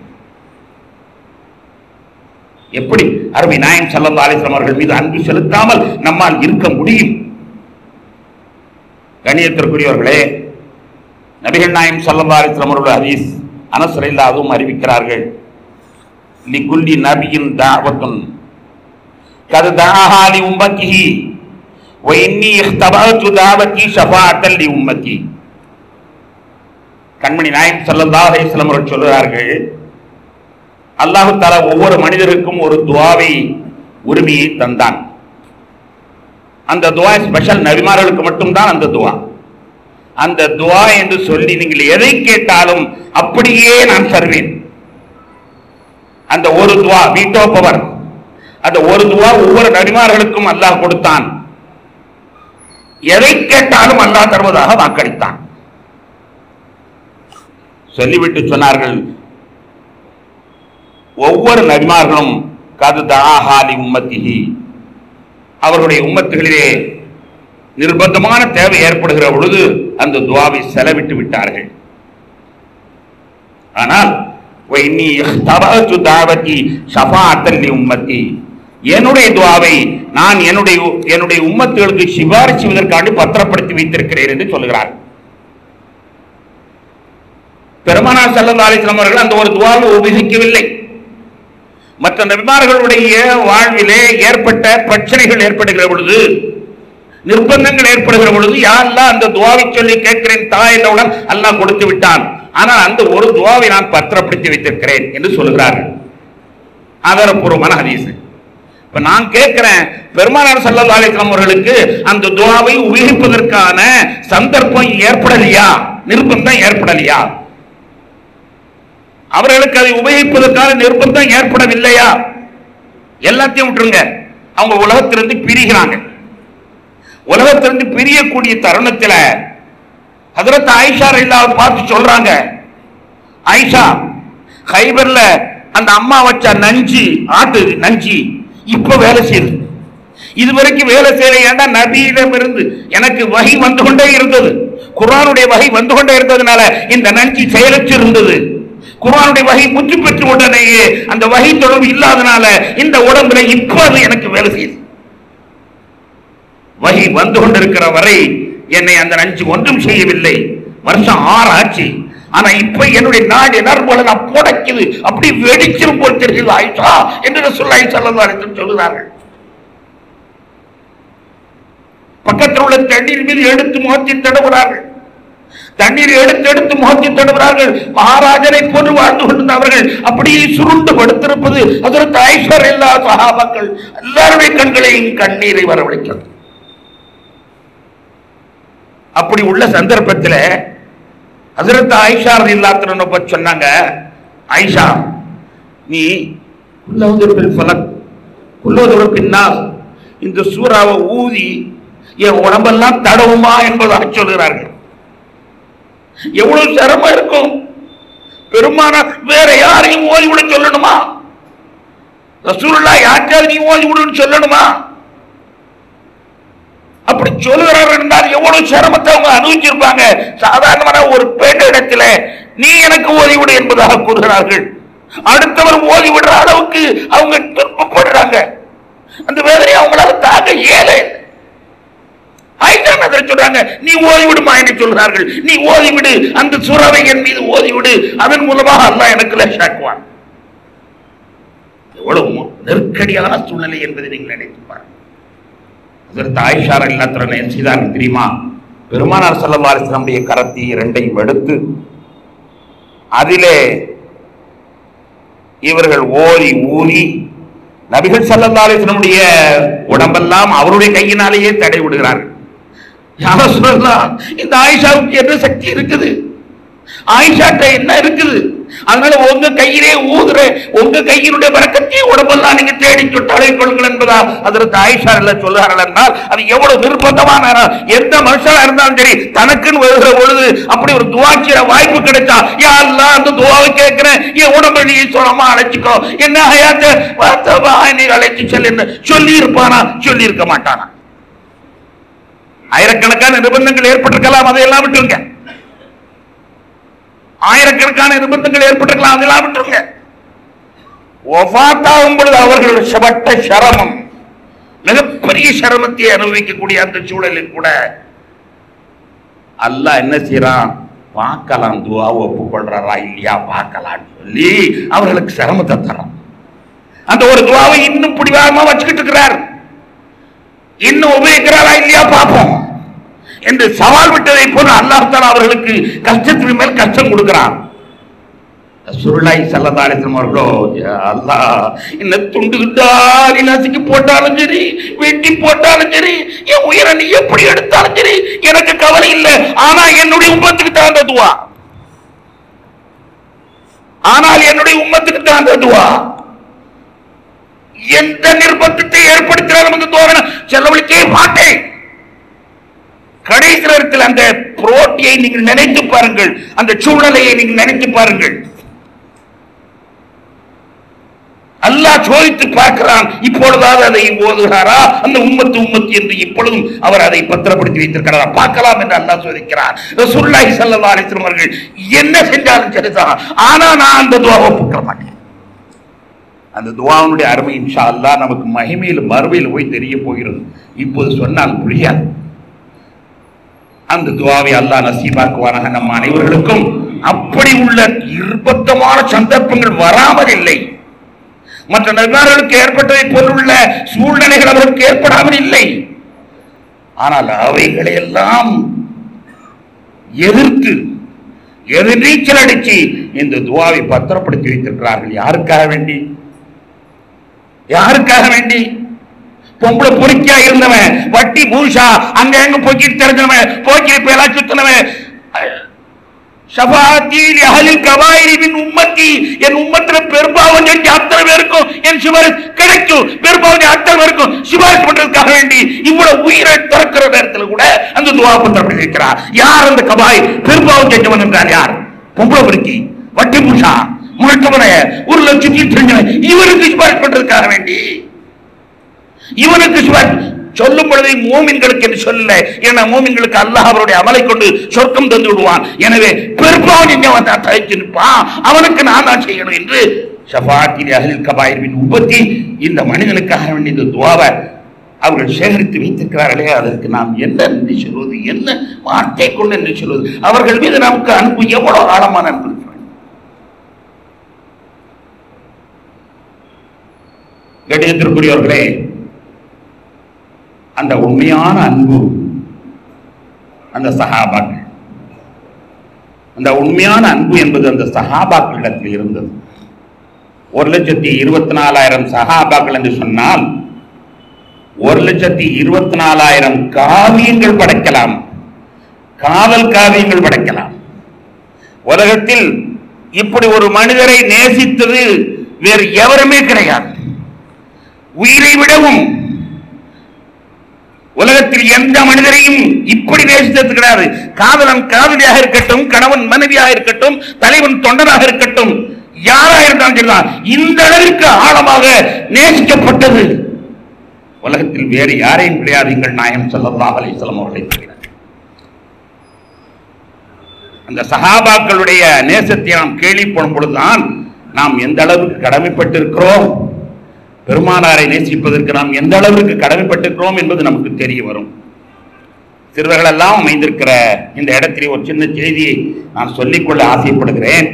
எப்படி அருமை நாயன் சல்லா அலிஸ்லாம் அவர்கள் மீது அன்பு செலுத்தாமல் நம்மால் இருக்க முடியும்? கணியத்திற்குரியவர்களே நபிகள் நாயம் சல்லா அலிஸ்லாம் அவர்கள் ஹதீஸ் அனசுரையில் அதுவும் அறிவிக்கிறார்கள். லிகுல்லி நபியின் தாவத்துன் கது தாஹாலி உம்மத்திஹி ஒயின்னி இஹ்தபாத்து தாவத்தி ஷஃபாத்தல் லி கண்மணி நாயம் சல்லல்லாஹ் அலிஸ்லாம் அவர்கள் சொல்கிறார்கள் அல்லாஹு தாலா ஒவ்வொரு மனிதருக்கும் ஒரு துவாவை உரிமையை தந்தான். அந்த துவா ஸ்பெஷல் நபிமார்களுக்கு மட்டும்தான் அந்த துவா. அந்த துவா என்று சொல்லி நீங்கள் எதை கேட்டாலும் அப்படியே நான் தருவேன். அந்த ஒரு துவா வீட்டோ பவர் அந்த ஒரு துவா ஒவ்வொரு நபிமார்களுக்கும் அல்லாஹ் கொடுத்தான். எதை கேட்டாலும் அல்லாஹ் தருவதாக வாக்களித்தான். சொல்லிவிட்டு சொன்னார்கள் ஒவ்வொரு நபிமார்களும் கது தாஹாலி உம்மத்திஹி. அவருடைய உம்மத்துகளிலே நிர்பந்தமான தேவை ஏற்படுகிற பொழுது அந்த துவாவை செலவிட்டு விட்டார்கள். ஆனால் என்னுடைய துவாவை நான் என்னுடைய என்னுடைய உம்மத்துகளுக்கு சிபாரிசு செய்வதற்காண்டி பத்திரப்படுத்தி வைத்திருக்கிறேன் என்று சொல்கிறார். பெருமானார் செல்லந்தாலிஸ்லாம் அவர்கள் அந்த ஒரு துவாவை உபயோகிக்கவில்லை மற்ற நபிமார்களுடைய வாழ்விலே ஏற்பட்ட பிரச்சனைகள் ஏற்படுகிற பொழுது நிர்பந்தங்கள் ஏற்படுகிற பொழுது யாரெல்லாம் அந்த துவாவை சொல்லி கேட்கிறேன் தாய் என்றவுடன் அல்லாஹ் கொடுத்து விட்டான். ஆனால் அந்த ஒரு துவாவை நான் பத்திரப்படுத்தி வைத்திருக்கிறேன் என்று சொல்கிறார்கள் ஆதாரபூர்வமான ஹதீஸ். இப்ப நான் கேட்கிறேன் பெருமானார் சல்லா அலிஸ்லாம் அவர்களுக்கு அந்த துவாவை உபயோகிப்பதற்கான சந்தர்ப்பம் ஏற்படலையா? நிர்பந்தம் ஏற்படலையா? அவர்களுக்கு அதை உபயோகிப்பதற்கான நிர்பந்தம் ஏற்படவில்லையா? எல்லாத்தையும் விட்டுருங்க. அவங்க உலகத்திலிருந்து பிரிகிறாங்க. உலகத்திலிருந்து பிரியக்கூடிய தருணத்தில் ஹதரத் ஆயிஷா இல்லாத பார்த்து சொல்றாங்க. ஆயிஷா ஹைபர்ல அந்த அம்மா வச்ச நஞ்சு ஆட்டு நஞ்சு இப்ப வேலை செய்யுது. இதுவரைக்கும் வேலை செய்யல. ஏன்டா நபியிடம் இருந்து எனக்கு வகை வந்து கொண்டே இருந்தது? குரானுடைய வகை வந்து கொண்டே இருந்ததுனால இந்த நஞ்சு செயலற்று இருந்தது. குரானுடைய வகை முற்று பெற்ற உடனேயே அந்த வகை தொடர்பு இல்லாதனால இந்த உடம்புல இப்போது எனக்கு வேலை செய்யுது. வகை வந்து கொண்டிருக்கிற வரை என்னை அந்த நஞ்சு ஒன்றும் செய்யவில்லை. வருஷம் ஆறு ஆச்சு. ஆனா இப்ப என்னுடைய நாடு நரம்புல நான் புடைக்குது. அப்படி வெடிச்சிரும் போல் தெரியுது ஆயிஷா என்று சொல்ல ஆயிஷா சொல்லுகிறார்கள். பக்கத்தில் உள்ள தண்ணீர் மீது எடுத்து முகத்தில் தடவுகிறார்கள். தண்ணீர் எடுத்து எடுத்து முகத்தை தடுகிறார்கள். மகாராஜனை போன்று வாழ்ந்து கொண்டிருந்த அவர்கள் அப்படியே சுருண்டு படுத்திருப்பது அதற்கு ஐஸ்வர் எல்லா சகாபாக்கள் எல்லாருடைய கண்களையும் கண்ணீரை வரவழைக்கிறது அப்படி உள்ள சந்தர்ப்பத்தில் ஹசரத் ஐஷா இல்லாத்திரனை பற்றி சொன்னாங்க ஐஷா நீ குல்லவுதர் ஃபலக். உள்ளதொரு பின்னால் இந்த சூறாவை ஊதி என் உடம்பெல்லாம் தடவுமா என்பதாக சொல்கிறார்கள். எவ்வளவு சிரமம் இருக்கும்? பெருமானா வேற யாரையும் ஓதி விட சொல்லணுமா? ரசூல்லா யாருக்காவது நீ ஓதி விடுன்னு சொல்லணுமா? அப்படி சொல்லுகிறார் என்றால் எவ்வளவு சிரமத்தை அவங்க அனுபவிச்சிருப்பாங்க. சாதாரணமான ஒரு பெண் இடத்துல நீ எனக்கு ஓதி விடு என்பதாக கூறுகிறார்கள். அடுத்தவர் ஓதி விடுற அளவுக்கு அவங்க துன்பப்படுறாங்க. அந்த வேதனை அவங்களால தாங்க ஏழை ஐந்தாம் சொல்றாங்க. நீ ஓதி என்று சொல்கிறார்கள். நீ ஓதி விடு அந்த சுறவை என் மீது ஓதி விடு அதன் மூலமாக அல்லா எனக்கு லேசாக்குவான். எவ்வளவு நெருக்கடியான சூழ்நிலை என்பதை நீங்கள் நினைத்து பாருங்கள். அதற்கு ஆயிஷார் எல்லாத்திரன் என்ன செய்தார்கள் தெரியுமா? பெருமானார் செல்லவாரிசனுடைய கரத்தை இரண்டையும் எடுத்து அதிலே இவர்கள் ஓதி ஊறி நபிகள் சல்லல்லாலிசனுடைய உடம்பெல்லாம் அவருடைய கையினாலேயே தடை விடுகிறார்கள். யார சொல்லலாம் இந்த ஆயிஷாவுக்கு என்ன சக்தி இருக்குது? ஆயிஷாட்ட என்ன இருக்குது? அதனால உங்க கையிலே ஊதுற உங்க கையினுடைய வரக்கத்தையும் உடம்பெல்லாம் நீங்க தேடி தடவிக் கொள்ளுங்கள் என்பதா அதற்கு ஆயிஷா எல்லாம் சொல்லுகிறார்கள் என்றால் அது எவ்வளவு நிர்பந்தமான எந்த மனுஷனா இருந்தாலும் சரி தனக்குன்னு வருகிற பொழுது அப்படி ஒரு துவாக்கிற வாய்ப்பு கிடைச்சா யாரெல்லாம் அந்த துவாவை கேட்கிறேன். என் உடம்பை நீ சொன்னமா அழைச்சிக்கோ. என்ன ஹயாத்த? நீ அழைச்சி செல்லுன்னு சொல்லி இருப்பானா சொல்லி இருக்க மாட்டானா? ஆயிரக்கணக்கான நிர்பந்தங்கள் ஏற்பட்டிருக்கலாம் அதையெல்லாம் விட்டுருங்க. ஆயிரக்கணக்கான நிபந்தனைகள் ஏற்பட்டிருக்கலாம் அதெல்லாம் விட்டுருங்க. ஒஃபாத்தாகும் பொழுது அவர்கள் சபட்ட சிரமம் மிகப்பெரிய சிரமத்தை அனுபவிக்கக்கூடிய அந்த சூழலில் கூட அல்லாஹ் என்ன செய்யறான் பார்க்கலாம் துவாவை ஒப்புக்கொள்றாரா இல்லையா? பார்க்கலாம்னு சொல்லி அவர்களுக்கு சிரமத்தை தரான் அந்த ஒரு துவாவை இன்னும் பிடிவாரமா வச்சுக்கிட்டு இருக்கிறார். இன்னும் உபயோகிக்கிறாரா இல்லையா பார்ப்போம். என்று சவால் விட்டதை போல அல்லாஹால அவர்களுக்கு கஷ்டத்தின் மேல் கஷ்டம் கொடுக்கிறான். சுருளாய் சல்லதாரித்தம் அவர்களோ அல்லா என்ன துண்டு துண்டாரி இலாசிக்கு போட்டாலும் சரி வெட்டி போட்டாலும் சரி என் உயிரை நீ எப்படி எடுத்தாலும் சரி எனக்கு கவலை இல்லை. ஆனா என்னுடைய உம்மத்துக்கு தான் அந்த ஆனால் என்னுடைய உம்மத்துக்கு தான் அந்த எந்த நிர்பந்தத்தை ஏற்படுத்தினாலும் அந்த தோரணம் செலவழிக்கவே மாட்டேன். கடைசி நேரத்தில் அந்த புரோட்டியை நீங்கள் நினைத்து பாருங்கள். அந்த சூழ்நிலையை நீங்கள் நினைத்து பாருங்கள். அல்லாஹ் சோதித்து பார்க்கிறான் இப்பொழுதாவது அதை ஓதுகிறாரா? அந்த உம்மத்து உம்மத்து என்று இப்பொழுதும் அவர் அதை பத்திரப்படுத்தி வைத்திருக்கிறாரா? பார்க்கலாம் என்று அல்லாஹ் சோதிக்கிறார். ரசூலுல்லாஹி சல்லா அலைஹி அவர்கள் என்ன செஞ்சாலும் சரிதான். ஆனா நான் அந்த துவாவை ஒப்புக்க மாட்டேன். அந்த துவாவுடைய அருமை இன்ஷா அல்லாஹ் நமக்கு மகிமையில் மறுமையில் போய் தெரிய போகிறது. இப்போது சொன்னால் புரியாது அந்த துவாவை அல்லாஹ் நசீபாக்குவானாக நம் அனைவர்களுக்கும் அப்படி உள்ள இருபத்தமான சந்தர்ப்பங்கள் வராமல் இல்லை. மற்ற நபிமார்களுக்கு ஏற்பட்டதை போலுள்ள சூழ்நிலைகள் அவர்களுக்கு ஏற்படாமல் இல்லை. ஆனால் அவைகளை எல்லாம் எதிர்த்து எதிர்நீச்சல் அடிச்சு இந்த துவாவை பத்திரப்படுத்தி வைத்திருக்கிறார்கள். யாருக்காக வேண்டி? யாருக்காக வேண்டி? பொம்பளை பொறுக்கியா இருந்தவன் வட்டி பூஷா அங்க எங்க போக்கிட்டு தெரிஞ்சவன் போக்கி எல்லாம் சுத்தினவன். ஷபாத்தில் அகலில் கபாயிரின் உம்மத்தி. என் உம்மத்துல பெரும்பாவன் செஞ்ச அத்தனை பேருக்கும் என் சிபாரிசு கிடைக்கும் பெரும்பாவன் அத்தனை பேருக்கும் சிபாரிசு பண்றதுக்காக வேண்டி இவ்வளவு உயிரை திறக்கிற நேரத்தில் கூட அந்த துவா பத்திரம் இருக்கிறார். யார் அந்த கபாய்? பெரும்பாவன் செஞ்சவன் என்றால் யார்? பொம்பளை பொறுக்கி வட்டி பூஷா முழக்கமனைய ஒரு லட்சத்தி தெரிஞ்சவன் இவனுக்கு சிபாரிசு பண்றதுக்காக வேண்டி. இவனுக்கு சுவர் சொல்லும் பொழுது மோமின்களுக்கு என்று சொல்லல. ஏன்னா மூமின்களுக்கு அல்லாஹ் அவருடைய அமலை கொண்டு சொர்க்கம் தந்து விடுவான். எனவே பெரும்பாவன் எங்க வந்தா தயச்சு நிற்பான்? அவனுக்கு நான் தான் செய்யணும் என்று ஷஃபாத்தில் அகலில் கபாயிரின் உற்பத்தி இந்த மனிதனுக்காக வேண்டிய இந்த துவாவை அவர்கள் சேகரித்து வைத்திருக்கிறார்களே. அதற்கு நாம் என்ன நன்றி சொல்வது? என்ன வார்த்தை கொண்டு நன்றி சொல்வது? அவர்கள் மீது நமக்கு அன்பு எவ்வளவு ஆழமான அன்பு வேண்டும் அந்த உண்மையான அன்பு அந்த சஹாபாக்கள். அந்த உண்மையான அன்பு என்பது அந்த சஹாபாக்களிடத்தில் இருந்தது. ஒரு லட்சத்தி இருபத்தி நாலாயிரம் சஹாபாக்கள் என்று சொன்னால் ஒரு லட்சத்தி இருபத்தி நாலாயிரம் காவியங்கள் படைக்கலாம். காதல் காவியங்கள் படைக்கலாம். உலகத்தில் இப்படி ஒரு மனிதரை நேசித்தது வேறு எவருமே கிடையாது. உயிரை விடவும் உலகத்தில் எந்த மனிதரையும் இப்படி நேசித்தது கிடையாது காதலன் காதலியாக இருக்கட்டும் கணவன் மனைவியாக இருக்கட்டும் தலைவன் தொண்டனாக இருக்கட்டும் யாராக இருந்தாலும் சரிதான். இந்த அளவிற்கு ஆழமாக நேசிக்கப்பட்டது உலகத்தில் வேறு யாரையும் கிடையாது எங்கள் நாயம் சொல்லலாம் அலைஹி வஸல்லம் அவர்களை அந்த சகாபாக்களுடைய நேசத்தை நாம் கேள்விப்படும் பொழுதுதான் நாம் எந்த அளவுக்கு கடமைப்பட்டிருக்கிறோம்? பெருமானாரை நேசிப்பதற்கு நாம் எந்த அளவிற்கு கடமைப்பட்டிருக்கிறோம் என்பது நமக்கு தெரிய வரும். சிறுவர்கள் எல்லாம் அமைந்திருக்கிற இந்த இடத்திலே ஒரு சின்ன செய்தியை நான் சொல்லிக்கொள்ள ஆசைப்படுகிறேன்.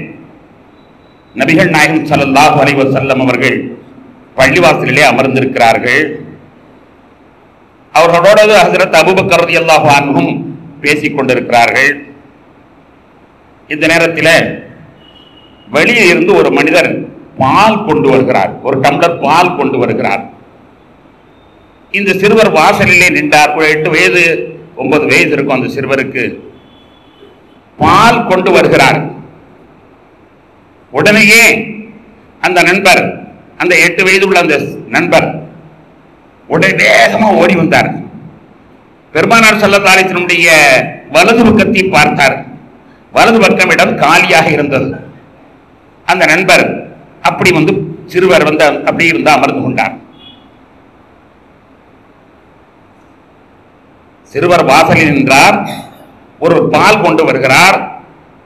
நபிகள் நாயகம் சல்லாஹ் அலைஹி செல்லம் அவர்கள் பள்ளிவாசலிலே அமர்ந்திருக்கிறார்கள். அவர்களோடு ஹசரத் அபுபக்கரதி ரலியல்லாஹு பேசிக் கொண்டிருக்கிறார்கள். இந்த நேரத்தில் வெளியே இருந்து ஒரு மனிதர் பால் கொண்டு வருகிறார். ஒரு டம்ளர் பால் கொண்டு வருகிறார். இந்த சிறுவர் வாசலிலே நின்றார். ஒரு எட்டு வயது ஒன்பது வயது இருக்கும் அந்த சிறுவருக்கு. பால் கொண்டு வருகிறார். உடனேயே அந்த நண்பர் அந்த எட்டு வயது உள்ள அந்த நண்பர் உடனே வேகமா ஓடி வந்தார். பெருமானார் செல்லத்தாரிசனுடைய வலது பக்கத்தை பார்த்தார். வலது பக்கம் இடம் காலியாக இருந்தது. அந்த நண்பர் அப்படி வந்து சிறுவர் வந்து அப்படி இருந்து அமர்ந்து கொண்டார். சிறுவர் வாசலில் நின்றார். ஒரு பால் கொண்டு வருகிறார்.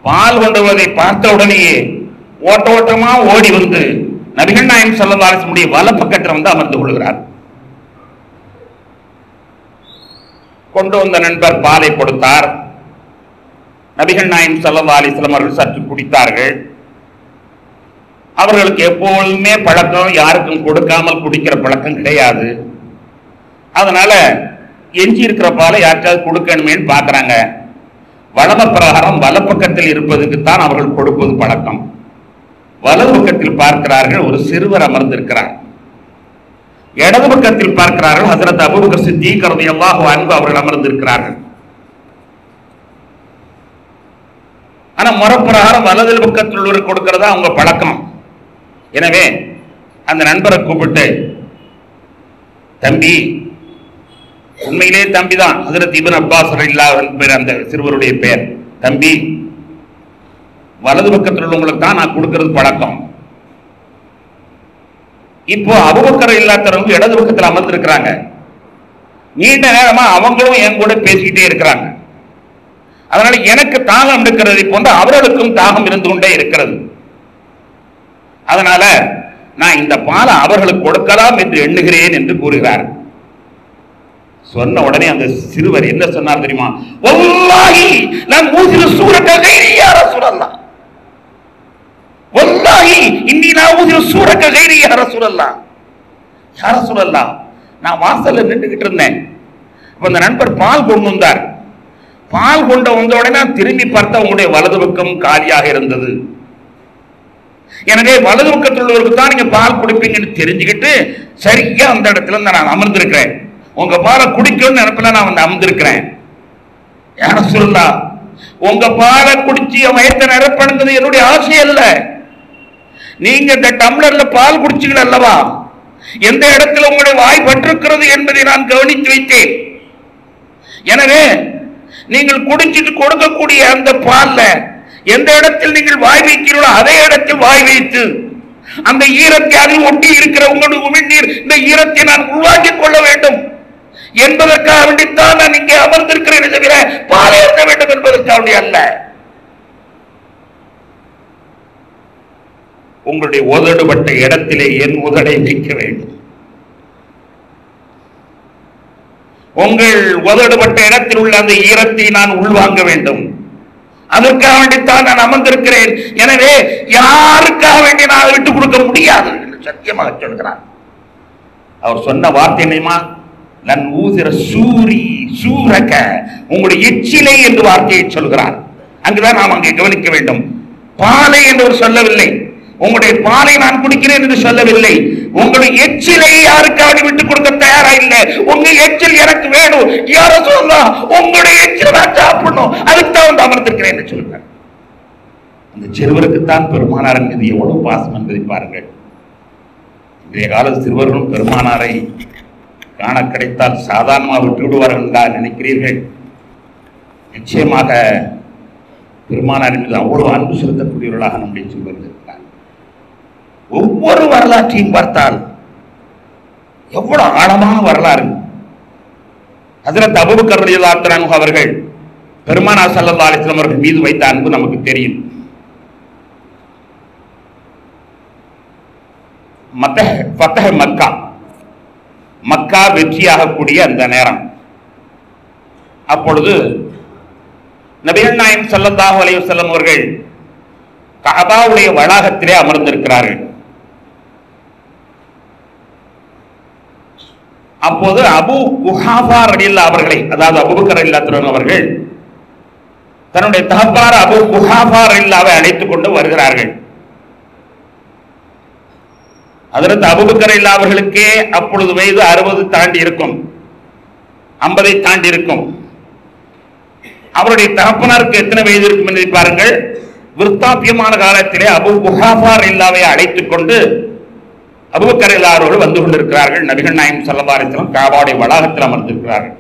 பால் கொண்டு வருவதை பார்த்த உடனேயே ஓட்ட ஓட்டமா ஓடி வந்து நபிகள் நாயம் சொல்லதாலிசனுடைய வலப்பக்கத்தில் வந்து அமர்ந்து கொள்கிறார். கொண்டு வந்த நண்பர் பாலை கொடுத்தார். நபிகள் நாயம் சல்லா அவர்கள் சற்று குடித்தார்கள். அவர்களுக்கு எப்போதுமே பழக்கம் யாருக்கும் கொடுக்காமல் குடிக்கிற பழக்கம் கிடையாது. அதனால எஞ்சி இருக்கிற பாலை யாருக்காவது கொடுக்கணுமேன்னு பார்க்குறாங்க வலம பிரகாரம் வலப்பக்கத்தில் இருப்பதுக்கு தான் அவர்கள் கொடுப்பது பழக்கம். வலது பக்கத்தில் பார்க்கிறார்கள் ஒரு சிறுவர் அமர்ந்திருக்கிறார். இடது பக்கத்தில் பார்க்கிறார்கள் ஹசரத் அபூபக்கர் சித்திக் ரலியல்லாஹு அன்பு அவர்கள் அமர்ந்திருக்கிறார்கள். ஆனா முறப்பிரகாரம் வலது பக்கத்தில் உள்ளவர் கொடுக்கிறதா அவங்க பழக்கம். எனவே அந்த நண்பரை கூப்பிட்டு தம்பி உண்மையிலே தம்பி தான் ஹசரத் இபின் அப்பாஸ் ரலியல்லாஹு பேர் அந்த சிறுவருடைய பெயர். தம்பி வலது பக்கத்தில் உள்ளவங்களுக்கு தான் நான் கொடுக்கறது பழக்கம். இப்போ அபுபக்கர் இல்லாதவங்க இடது பக்கத்தில் அமர்ந்திருக்கிறாங்க. நீண்ட நேரமா அவங்களும் என் கூட பேசிக்கிட்டே இருக்கிறாங்க. அதனால எனக்கு தாகம் இருக்கிறதை போன்று அவர்களுக்கும் தாகம் இருந்து கொண்டே இருக்கிறது. அதனால நான் இந்த பாலை அவர்களுக்கு கொடுக்கலாம் என்று எண்ணுகிறேன் என்று கூறுகிறார். சொன்ன உடனே அந்த சிறுவர் என்ன சொன்னார் தெரியுமா? ஒல்லாகி நான் ஊசில சூரக்க கைரியார சுரல்லாம் ஒல்லாகி இன்னி நான் ஊசில சூரக்க கைரியார சுரல்லாம் யார சுரல்லாம் நான் வாசல்ல நின்றுகிட்டு இருந்தேன். அப்ப அந்த நண்பர் பால் கொண்டு வந்தார். பால் கொண்ட வந்த உடனே திரும்பி பார்த்த உங்களுடைய வலது பக்கம் காலியாக இருந்தது. எனவே வலது பக்கத்தில் உள்ளவருக்கு தான் நீங்க பால் குடிப்பீங்கன்னு தெரிஞ்சுக்கிட்டு சரியா அந்த இடத்துல நான் அமர்ந்திருக்கிறேன். உங்க பாலை குடிக்கணும்னு நினைப்பில நான் வந்து அமர்ந்திருக்கிறேன். யார சொல்லலாம் உங்க பாலை குடிச்சு என் வயத்தை நிரப்பணுங்கிறது என்னுடைய ஆசை அல்ல. நீங்க இந்த டம்ளர்ல பால் குடிச்சீங்க அல்லவா? எந்த இடத்துல உங்களுடைய வாய் பற்றிருக்கிறது என்பதை நான் கவனித்து வைத்தேன். எனவே நீங்கள் குடிச்சிட்டு கொடுக்கக்கூடிய அந்த பால்ல எந்த இடத்தில் நீங்கள் வாய் வைக்கிறீர்களோ அதே இடத்தில் வாய் வைத்து அந்த ஈரத்தை அதில் ஒட்டி இருக்கிற உங்களுடைய உமிழ்நீர் இந்த ஈரத்தை நான் உருவாக்கிக் கொள்ள வேண்டும். என்பதற்காக வேண்டித்தான் நான் இங்கே அமர்ந்திருக்கிறேன் தவிர பாலை இருக்க வேண்டும் என்பதற்காக அல்ல. உங்களுடைய உதடுபட்ட இடத்திலே என் உதடை வைக்க வேண்டும். உங்கள் உதடுபட்ட இடத்தில் உள்ள அந்த ஈரத்தை நான் உள்வாங்க வேண்டும். அதற்காக வேண்டித்தான் நான் அமர்ந்திருக்கிறேன். எனவே யாருக்காக வேண்டி நான் அதை விட்டுக் கொடுக்க முடியாது என்று சத்தியமாக சொல்கிறார். அவர் சொன்ன வார்த்தை என்னமா நன் ஊசிர சூரி சூரக. உங்களுடைய எச்சிலை என்று வார்த்தையை சொல்கிறார். அங்குதான் நாம் அங்கே கவனிக்க வேண்டும். பாலை என்று சொல்லவில்லை. உங்களுடைய பாலை நான் குடிக்கிறேன் என்று சொல்லவில்லை. உங்களுடைய எச்சிலை யாருக்காக விட்டுக் கொடுக்க தயாரா இல்லை உங்க எச்சில் எனக்கு வேணும். யாரோ சொல்லலாம் உங்களுடைய எச்சில் நான் சாப்பிடணும். அதுக்கு தான் வந்து அமர்ந்திருக்கிறேன் என்று சொல்கிறார் அந்த சிறுவருக்குத்தான் பெருமானாரின் மீது எவ்வளவு பாசம் என்பதை பாருங்கள். இன்றைய கால சிறுவர்களும் பெருமானாரை காண கிடைத்தால் சாதாரணமாக விட்டு விடுவார்கள் என்றா நினைக்கிறீர்கள்? நிச்சயமாக பெருமானாரின் மீது அவ்வளவு அன்பு செலுத்தக்கூடியவர்களாக நம்முடைய சிறுவர்கள். ஒவ்வொரு வரலாற்றையும் பார்த்தால் எவ்வளவு ஆழமான வரலாறு. ஹசரத் அபூபக்கர் ரலியல்லாஹு அவர்கள் பெருமானா சல்லா அலிஸ்லாம் அவர்கள் மீது வைத்த அன்பு நமக்கு தெரியும். மத்தஹ மக்கா. மக்கா வெற்றியாகக்கூடிய அந்த நேரம். அப்பொழுது நபிகள் நாயம் ஸல்லல்லாஹு அலைஹி அவர்கள் கபாவுடைய வளாகத்திலே அமர்ந்திருக்கிறார்கள். அப்போது அபு குஹாஃபா ரலியல்லாஹு அவர்களை அதாவது அபூபக்கர் ரலியல்லாஹு அவர்கள் தன்னுடைய தகப்பார் அபு குஹாஃபா ரலியல்லாஹுவை அழைத்துக் கொண்டு வருகிறார்கள். அதற்கு அபுபக்கர் இல்லா அவர்களுக்கே அப்பொழுது வயது அறுபது தாண்டி இருக்கும் ஐம்பதை தாண்டி இருக்கும். அவருடைய தகப்பனாருக்கு எத்தனை வயது இருக்கும் என்று பாருங்கள். விருத்தாப்பியமான காலத்திலே அபு குஹாஃபார் இல்லாவை அழைத்துக் கொண்டு அபுபக்கர் இல்லா வந்து கொண்டிருக்கிறார்கள். நபிகள் நாயம் சல்லபாரிசலம் காபாவுடைய வளாகத்தில் அமர்ந்திருக்கிறார்கள்.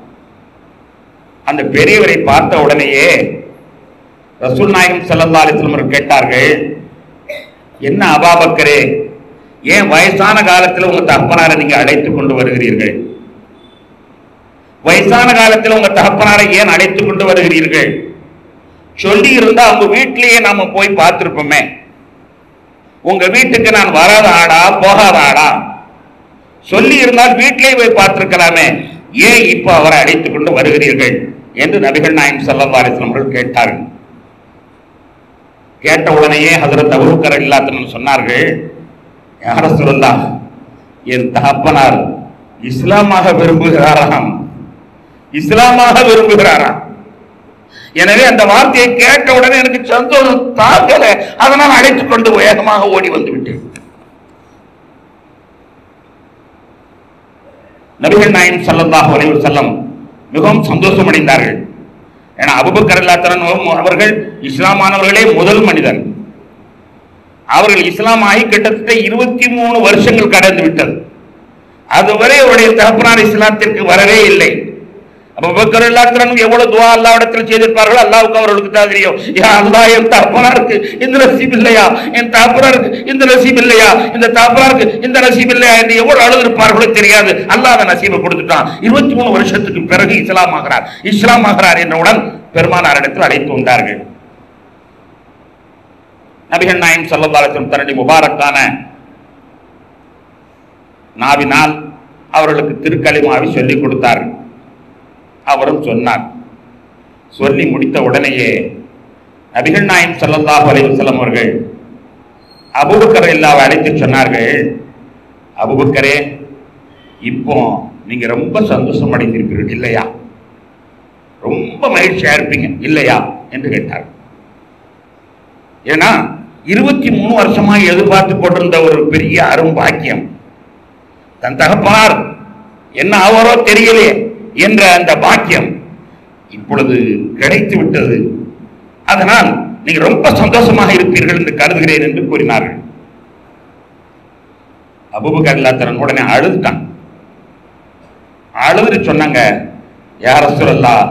அந்த பெரியவரை பார்த்த உடனேயே ரசூல் நாயகம் சல்லல்லா அலிஸ்லம் கேட்டார்கள் என்ன அபாபக்கரே ஏன் வயசான காலத்தில் உங்க தகப்பனாரை நீங்க அழைத்துக் கொண்டு வருகிறீர்கள்? வயசான காலத்தில் உங்க தகப்பனாரை ஏன் அழைத்துக் கொண்டு வருகிறீர்கள்? சொல்லி இருந்தா அவங்க வீட்டிலேயே நாம போய் பார்த்திருப்போமே உங்க வீட்டுக்கு நான் வராத ஆடா போகாத ஆடா சொல்லி இருந்தால் வீட்டிலே போய் பார்த்திருக்கலாமே. ஏன் இப்போ அவரை அழைத்துக் கொண்டு வருகிறீர்கள்? என்று நபிகள் நாயம் சல்லா அலிஸ்லாம் அவர்கள் கேட்டார்கள். கேட்ட உடனேயே ஹசரத் அபூபக்கர் இல்லாத்தன்னு சொன்னார்கள் யார சொல்லா என் தகப்பனார் இஸ்லாமாக விரும்புகிறாராம். இஸ்லாமாக விரும்புகிறாராம். எனவே அந்த வார்த்தையை கேட்ட உடனே எனக்கு சந்தோஷம் தாக்கல அதனால் அழைத்துக் கொண்டு வேகமாக ஓடி வந்து விட்டேன். நபிகள் நாயம் ஸல்லல்லாஹு அலைஹி செல்லம் மிகவும் சந்தோஷம் அடைந்தார்கள். ஏன்னா அபுபக்கர் அல்லாத்தரன் அவர்கள் இஸ்லாமானவர்களே முதல் மனிதர். அவர்கள் இஸ்லாம் ஆகி கிட்டத்தட்ட இருபத்தி மூணு வருஷங்கள் கடந்து விட்டது. அதுவரை அவருடைய தகப்பனார் இஸ்லாத்திற்கு வரவே இல்லை. அபுபக்கர் எவ்வளவு துவா அல்லாவிடத்தில் செய்திருப்பார்களோ அல்லாவுக்கு அவர்களுக்கு தான் தெரியும். யா அல்லாஹ் என் தகப்பனாருக்கு இந்த நசீப் இல்லையா? என் தகப்பனாருக்கு இந்த நசீப் இல்லையா? இந்த தகப்பனாருக்கு இந்த நசீப் இல்லையா என்று எவ்வளவு அழுதிருப்பார்களோ தெரியாது. அல்லாஹ் அந்த நசீபை கொடுத்துட்டான். இருபத்தி மூணு வருஷத்துக்கு பிறகு இஸ்லாம் ஆகிறார். இஸ்லாம் ஆகிறார் என்றவுடன் பெருமானாரிடத்தில் அழைத்து வந்தார்கள். நபிகள் நாயம் சல்லல்லாஹு தன்னுடைய முபாரக்கான நாவினால் அவர்களுக்கு திருக்கலிமாவை சொல்லிக் கொடுத்தார்கள். அவரும் சொன்னார். சொல்லி முடித்த உடனேயே நபிகள் நாயம் ஸல்லல்லாஹு அலைஹி அவர்கள் அபுபக்கரை இல்லாவை அழைத்து சொன்னார்கள். அபுபக்கரே இப்போ நீங்க ரொம்ப சந்தோஷம் அடைந்திருப்பீர்கள் இல்லையா? ரொம்ப மகிழ்ச்சியா இருப்பீங்க இல்லையா? என்று கேட்டார். ஏன்னா இருபத்தி மூணு வருஷமா எதிர்பார்த்து கொண்டிருந்த ஒரு பெரிய அரும்பாக்கியம். தன் தகப்பார் என்ன ஆவாரோ தெரியலையே. என்ற அந்த பாக்கியம் இப்பொழுது கிடைத்து விட்டது. அதனால் நீங்க ரொம்ப சந்தோஷமாக இருப்பீர்கள் என்று கருதுகிறேன் என்று கூறினார்கள். அபுபக்கர் இல்லாத்தரன் உடனே அழுதுட்டான். அழுது சொன்னாங்க யார சொல்லலாம்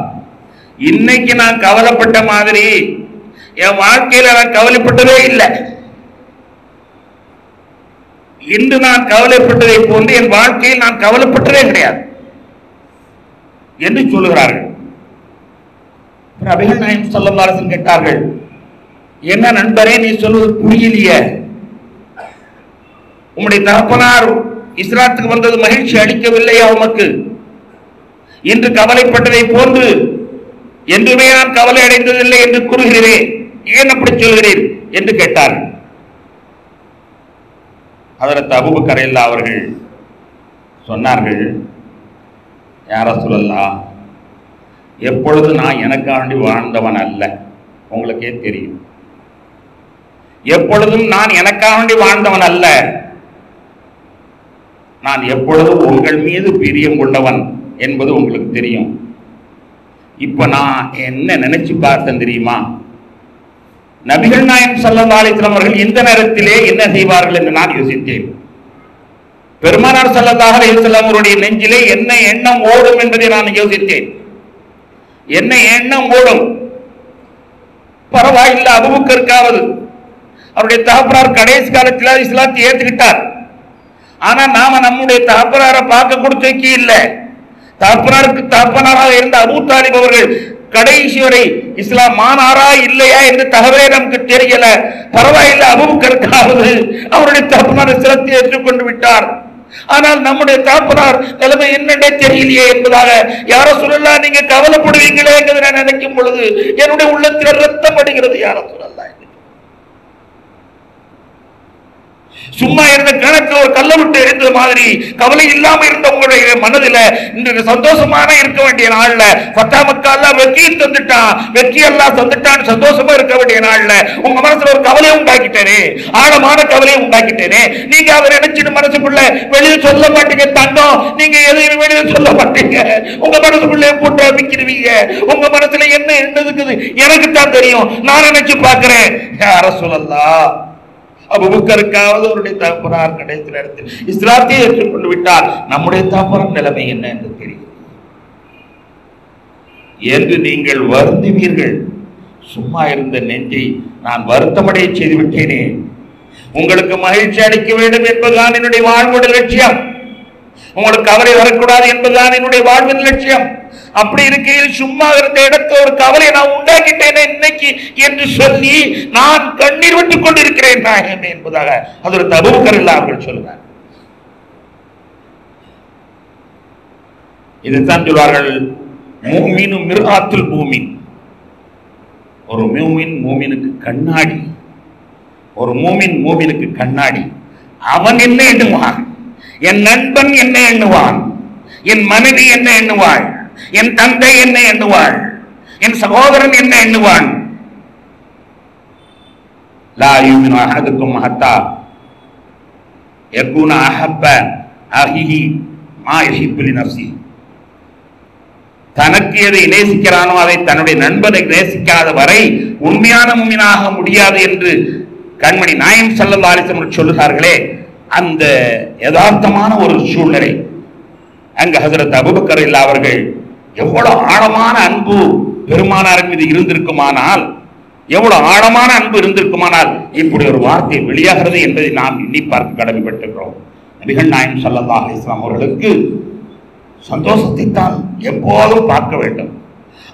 இன்னைக்கு நான் கவலைப்பட்ட மாதிரி என் வாழ்க்கையில நான் கவலைப்பட்டதே இல்லை. இன்று நான் கவலைப்பட்டதை போன்று என் வாழ்க்கையில் நான் கவலைப்பட்டதே கிடையாது. என்று சொல்லுகிறார்கள். அபிகள் நாயம் சொல்லம் கேட்டார்கள் என்ன நண்பரே நீ சொல்வது புரியலையே. உம்முடைய தகப்பனார் இஸ்லாத்துக்கு வந்தது மகிழ்ச்சி அளிக்கவில்லையா உமக்கு? இன்று கவலைப்பட்டதை போன்று என்றுமே நான் கவலை அடைந்ததில்லை என்று கூறுகிறேன் ஏன் அப்படி சொல்கிறீர்? என்று கேட்டார் அதற்கு அபுபக்கரையில் அவர்கள் சொன்னார்கள் யார சொல்லலாம் எப்பொழுது நான் எனக்காண்டி வாழ்ந்தவன் அல்ல? உங்களுக்கே தெரியும். எப்பொழுதும் நான் எனக்காண்டி வாழ்ந்தவன் அல்ல? நான் எப்பொழுதும் உங்கள் மீது பிரியம் கொண்டவன் என்பது உங்களுக்கு தெரியும். இப்ப நான் என்ன நினைச்சு பார்த்தேன் தெரியுமா? நபிகள் நாயம் சல்லா அலிஸ்லாம் அவர்கள் இந்த நேரத்திலே என்ன செய்வார்கள் என்று நான் யோசித்தேன். பெருமானார் சல்லல்லாஹ் அலிசல்லாம் அவருடைய நெஞ்சிலே என்ன எண்ணம் ஓடும் என்பதை நான் யோசித்தேன். என்ன எண்ணம் ஓடும்? பரவாயில்லை அபுபக்கருக்காவது. அவருடைய தகப்பனார் கடைசி காலத்தில் இஸ்லாத்தை ஏற்றுக்கிட்டார். ஆனா நாம நம்முடைய தகப்பனாரை பார்க்க கொடுத்து இல்லை. தகப்பனாருக்கு தகப்பனாராக இருந்த அபு தாலிப் அவர்கள் கடைசி வரை இஸ்லாம் மானாரா இல்லையா என்று தகவலே நமக்கு தெரியல. பரவாயில்லை அபுபக்கருக்காவது. அவருடைய தகப்பனார் இஸ்லாத்தை ஏற்றுக்கொண்டு விட்டார். ஆனால் நம்முடைய தாப்பனார் நிலைமை என்னென்ன தெரியலையே என்பதாக யார சொல்லலாம் நீங்க கவலைப்படுவீங்களே என்று நான் நினைக்கும் பொழுது என்னுடைய உள்ளத்தில் ரத்தம் அடைகிறது யார சொல்லலாம். சும்மா இருந்த கணக்கு ஒரு கல்ல விட்டு எரிந்தது மாதிரி கவலை இல்லாம இருந்த உங்களுடைய மனதில இன்று சந்தோஷமான இருக்க வேண்டிய நாள்ல பத்தா மக்கள் வெற்றியும் தந்துட்டான் வெற்றி எல்லாம் தந்துட்டான் சந்தோஷமா இருக்க வேண்டிய நாள்ல உங்க மனசுல ஒரு கவலையை உண்டாக்கிட்டேனே ஆழமான கவலையை உண்டாக்கிட்டேனே நீங்க அதை நினைச்சிட்டு மனசுக்குள்ள வெளியே சொல்ல மாட்டீங்க தங்கம் நீங்க எதையும் வெளியே சொல்ல மாட்டீங்க உங்க மனசுக்குள்ளே போட்டு அமைக்கிடுவீங்க உங்க மனசுல என்ன என்னதுக்குது எனக்கு தான் தெரியும் நான் நினைச்சு பாக்குறேன் யார சொல்லலாம் அபுபக்கருக்காவது அவருடைய தகப்பனார் கடைசி நேரத்தில் இஸ்லாத்தை ஏற்றுக்கொண்டு விட்டால் நம்முடைய தகப்பனார் நிலைமை என்ன என்று தெரியும். என்று நீங்கள் வருந்துவீர்கள். சும்மா இருந்த நெஞ்சை நான் வருத்தமடைய செய்து விட்டேனே உங்களுக்கு மகிழ்ச்சி அளிக்க வேண்டும் என்பதுதான் என்னுடைய வாழ்வுடைய லட்சியம். உங்களுக்கு கவலை வரக்கூடாது என்பதுதான் என்னுடைய வாழ்வின் லட்சியம். அப்படி இருக்கையில் சும்மா இருந்த இடத்துல ஒரு கவலை நான் உண்டாக்கிட்டேனே இன்னைக்கு என்று சொல்லி நான் கண்ணீர் விட்டுக் கொண்டிருக்கிறேன் நாயகமே என்பதாக அது ஒரு தபுக்கர் இல்ல அவர்கள் சொல்லுவார் இதைத்தான் சொல்வார்கள் மூமின் மிருகாத்துல் பூமி ஒரு மூமின் மூமினுக்கு கண்ணாடி ஒரு மூமின் மூமினுக்கு கண்ணாடி அவன் என்ன எண்ணுவான்? என் நண்பன் என்ன எண்ணுவான். என் மனைவி என்ன எண்ணுவாள். என் தந்தை என்ன எண்ணுவாள். என் சகோதரன் என்ன எண்ணுவான். லா யூமினு அஹதுக்கும் ஹத்தா யகுன அஹப்ப அஹிஹி மா யுஹிப்பு லினஃப்ஸி தனக்கு எதை நேசிக்கிறானோ அதை தன்னுடைய நண்பனை நேசிக்காத வரை உண்மையான முமினாக முடியாது என்று கண்மணி நாயம் சல்லல்லா சொல்லுகிறார்களே அந்த யதார்த்தமான ஒரு சூழ்நிலை. அங்கு ஹசரத் அபுபக்கர் இல்லா அவர்கள் எவ்வளவு ஆழமான அன்பு பெருமானார் மீது இருந்திருக்குமானால் எவ்வளவு ஆழமான அன்பு இருந்திருக்குமானால் இப்படி ஒரு வார்த்தை வெளியாகிறது என்பதை நாம் எண்ணி பார்க்க கடமைப்பட்டிருக்கிறோம். நபிகள் நாயம் சல்லல்லாஹ் இஸ்லாம் அவர்களுக்கு சந்தோஷத்தை தான் எப்போதும் பார்க்க வேண்டும்.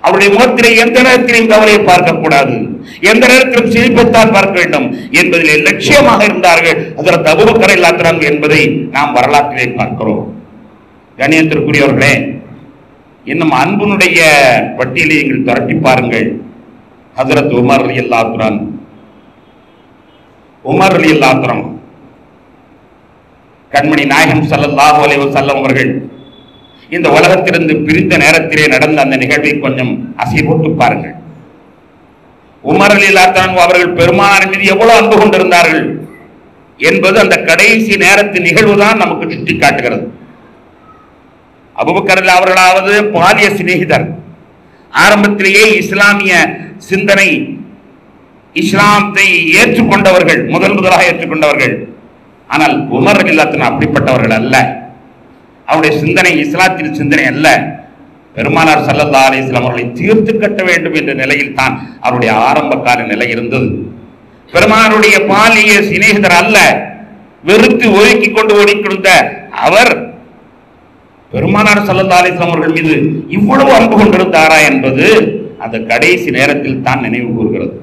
அவருடைய முகத்திலே எந்த நேரத்திலையும் கவலையை பார்க்கக்கூடாது. எந்த நேரத்திலும் சிரிப்பைத்தான் பார்க்க வேண்டும் என்பதிலே லட்சியமாக இருந்தார்கள். அதற்கு அபுபக்கரை இல்லாத்திராங்க என்பதை நாம் வரலாற்றிலே பார்க்கிறோம். கணியத்திற்குரியவர்களே இன்னும் அன்புனுடைய பட்டியலை நீங்கள் திரட்டி பாருங்கள். ஹசரத் உமர் அலி அல்லாத்துரான் உமர் அலி அல்லாத்துரம் கண்மணி நாயகம் ஸல்லல்லாஹு அலைவ செல்லம் அவர்கள் இந்த உலகத்திலிருந்து பிரிந்த நேரத்திலே நடந்த அந்த நிகழ்வை கொஞ்சம் அசைபோட்டு பாருங்கள். உமர் அலி லாத்தான் அவர்கள் பெருமானார் மீது எவ்வளவு அன்பு கொண்டிருந்தார்கள் என்பது அந்த கடைசி நேரத்தின் நிகழ்வுதான் நமக்கு சுட்டி காட்டுகிறது அபுபக்கரில் அவர்களாவது பாலிய சிநேகிதர். ஆரம்பத்திலேயே இஸ்லாமிய சிந்தனை இஸ்லாத்தை ஏற்றுக்கொண்டவர்கள் முதல் முதலாக ஏற்றுக்கொண்டவர்கள். ஆனால் உமர் அலில்லாத்தன் அப்படிப்பட்டவர்கள் அல்ல. அவருடைய சிந்தனை இஸ்லாத்தின் சிந்தனை அல்ல. பெருமானார் சல்லல்லா அலிஸ்லாம் அவர்களை தீர்த்து கட்ட வேண்டும் என்ற நிலையில் தான் அவருடைய ஆரம்ப கால நிலை இருந்தது. பெருமானாருடைய பாலிய சிநேகிதர் அல்ல வெறுத்து ஒதுக்கி கொண்டு ஓடிக்கொண்ட அவர் பெருமானார் சல்லல்லா அலிஸ்லாம் அவர்கள் மீது இவ்வளவு அன்பு கொண்டிருந்தாரா என்பது அந்த கடைசி நேரத்தில் தான் நினைவு கூறுகிறது.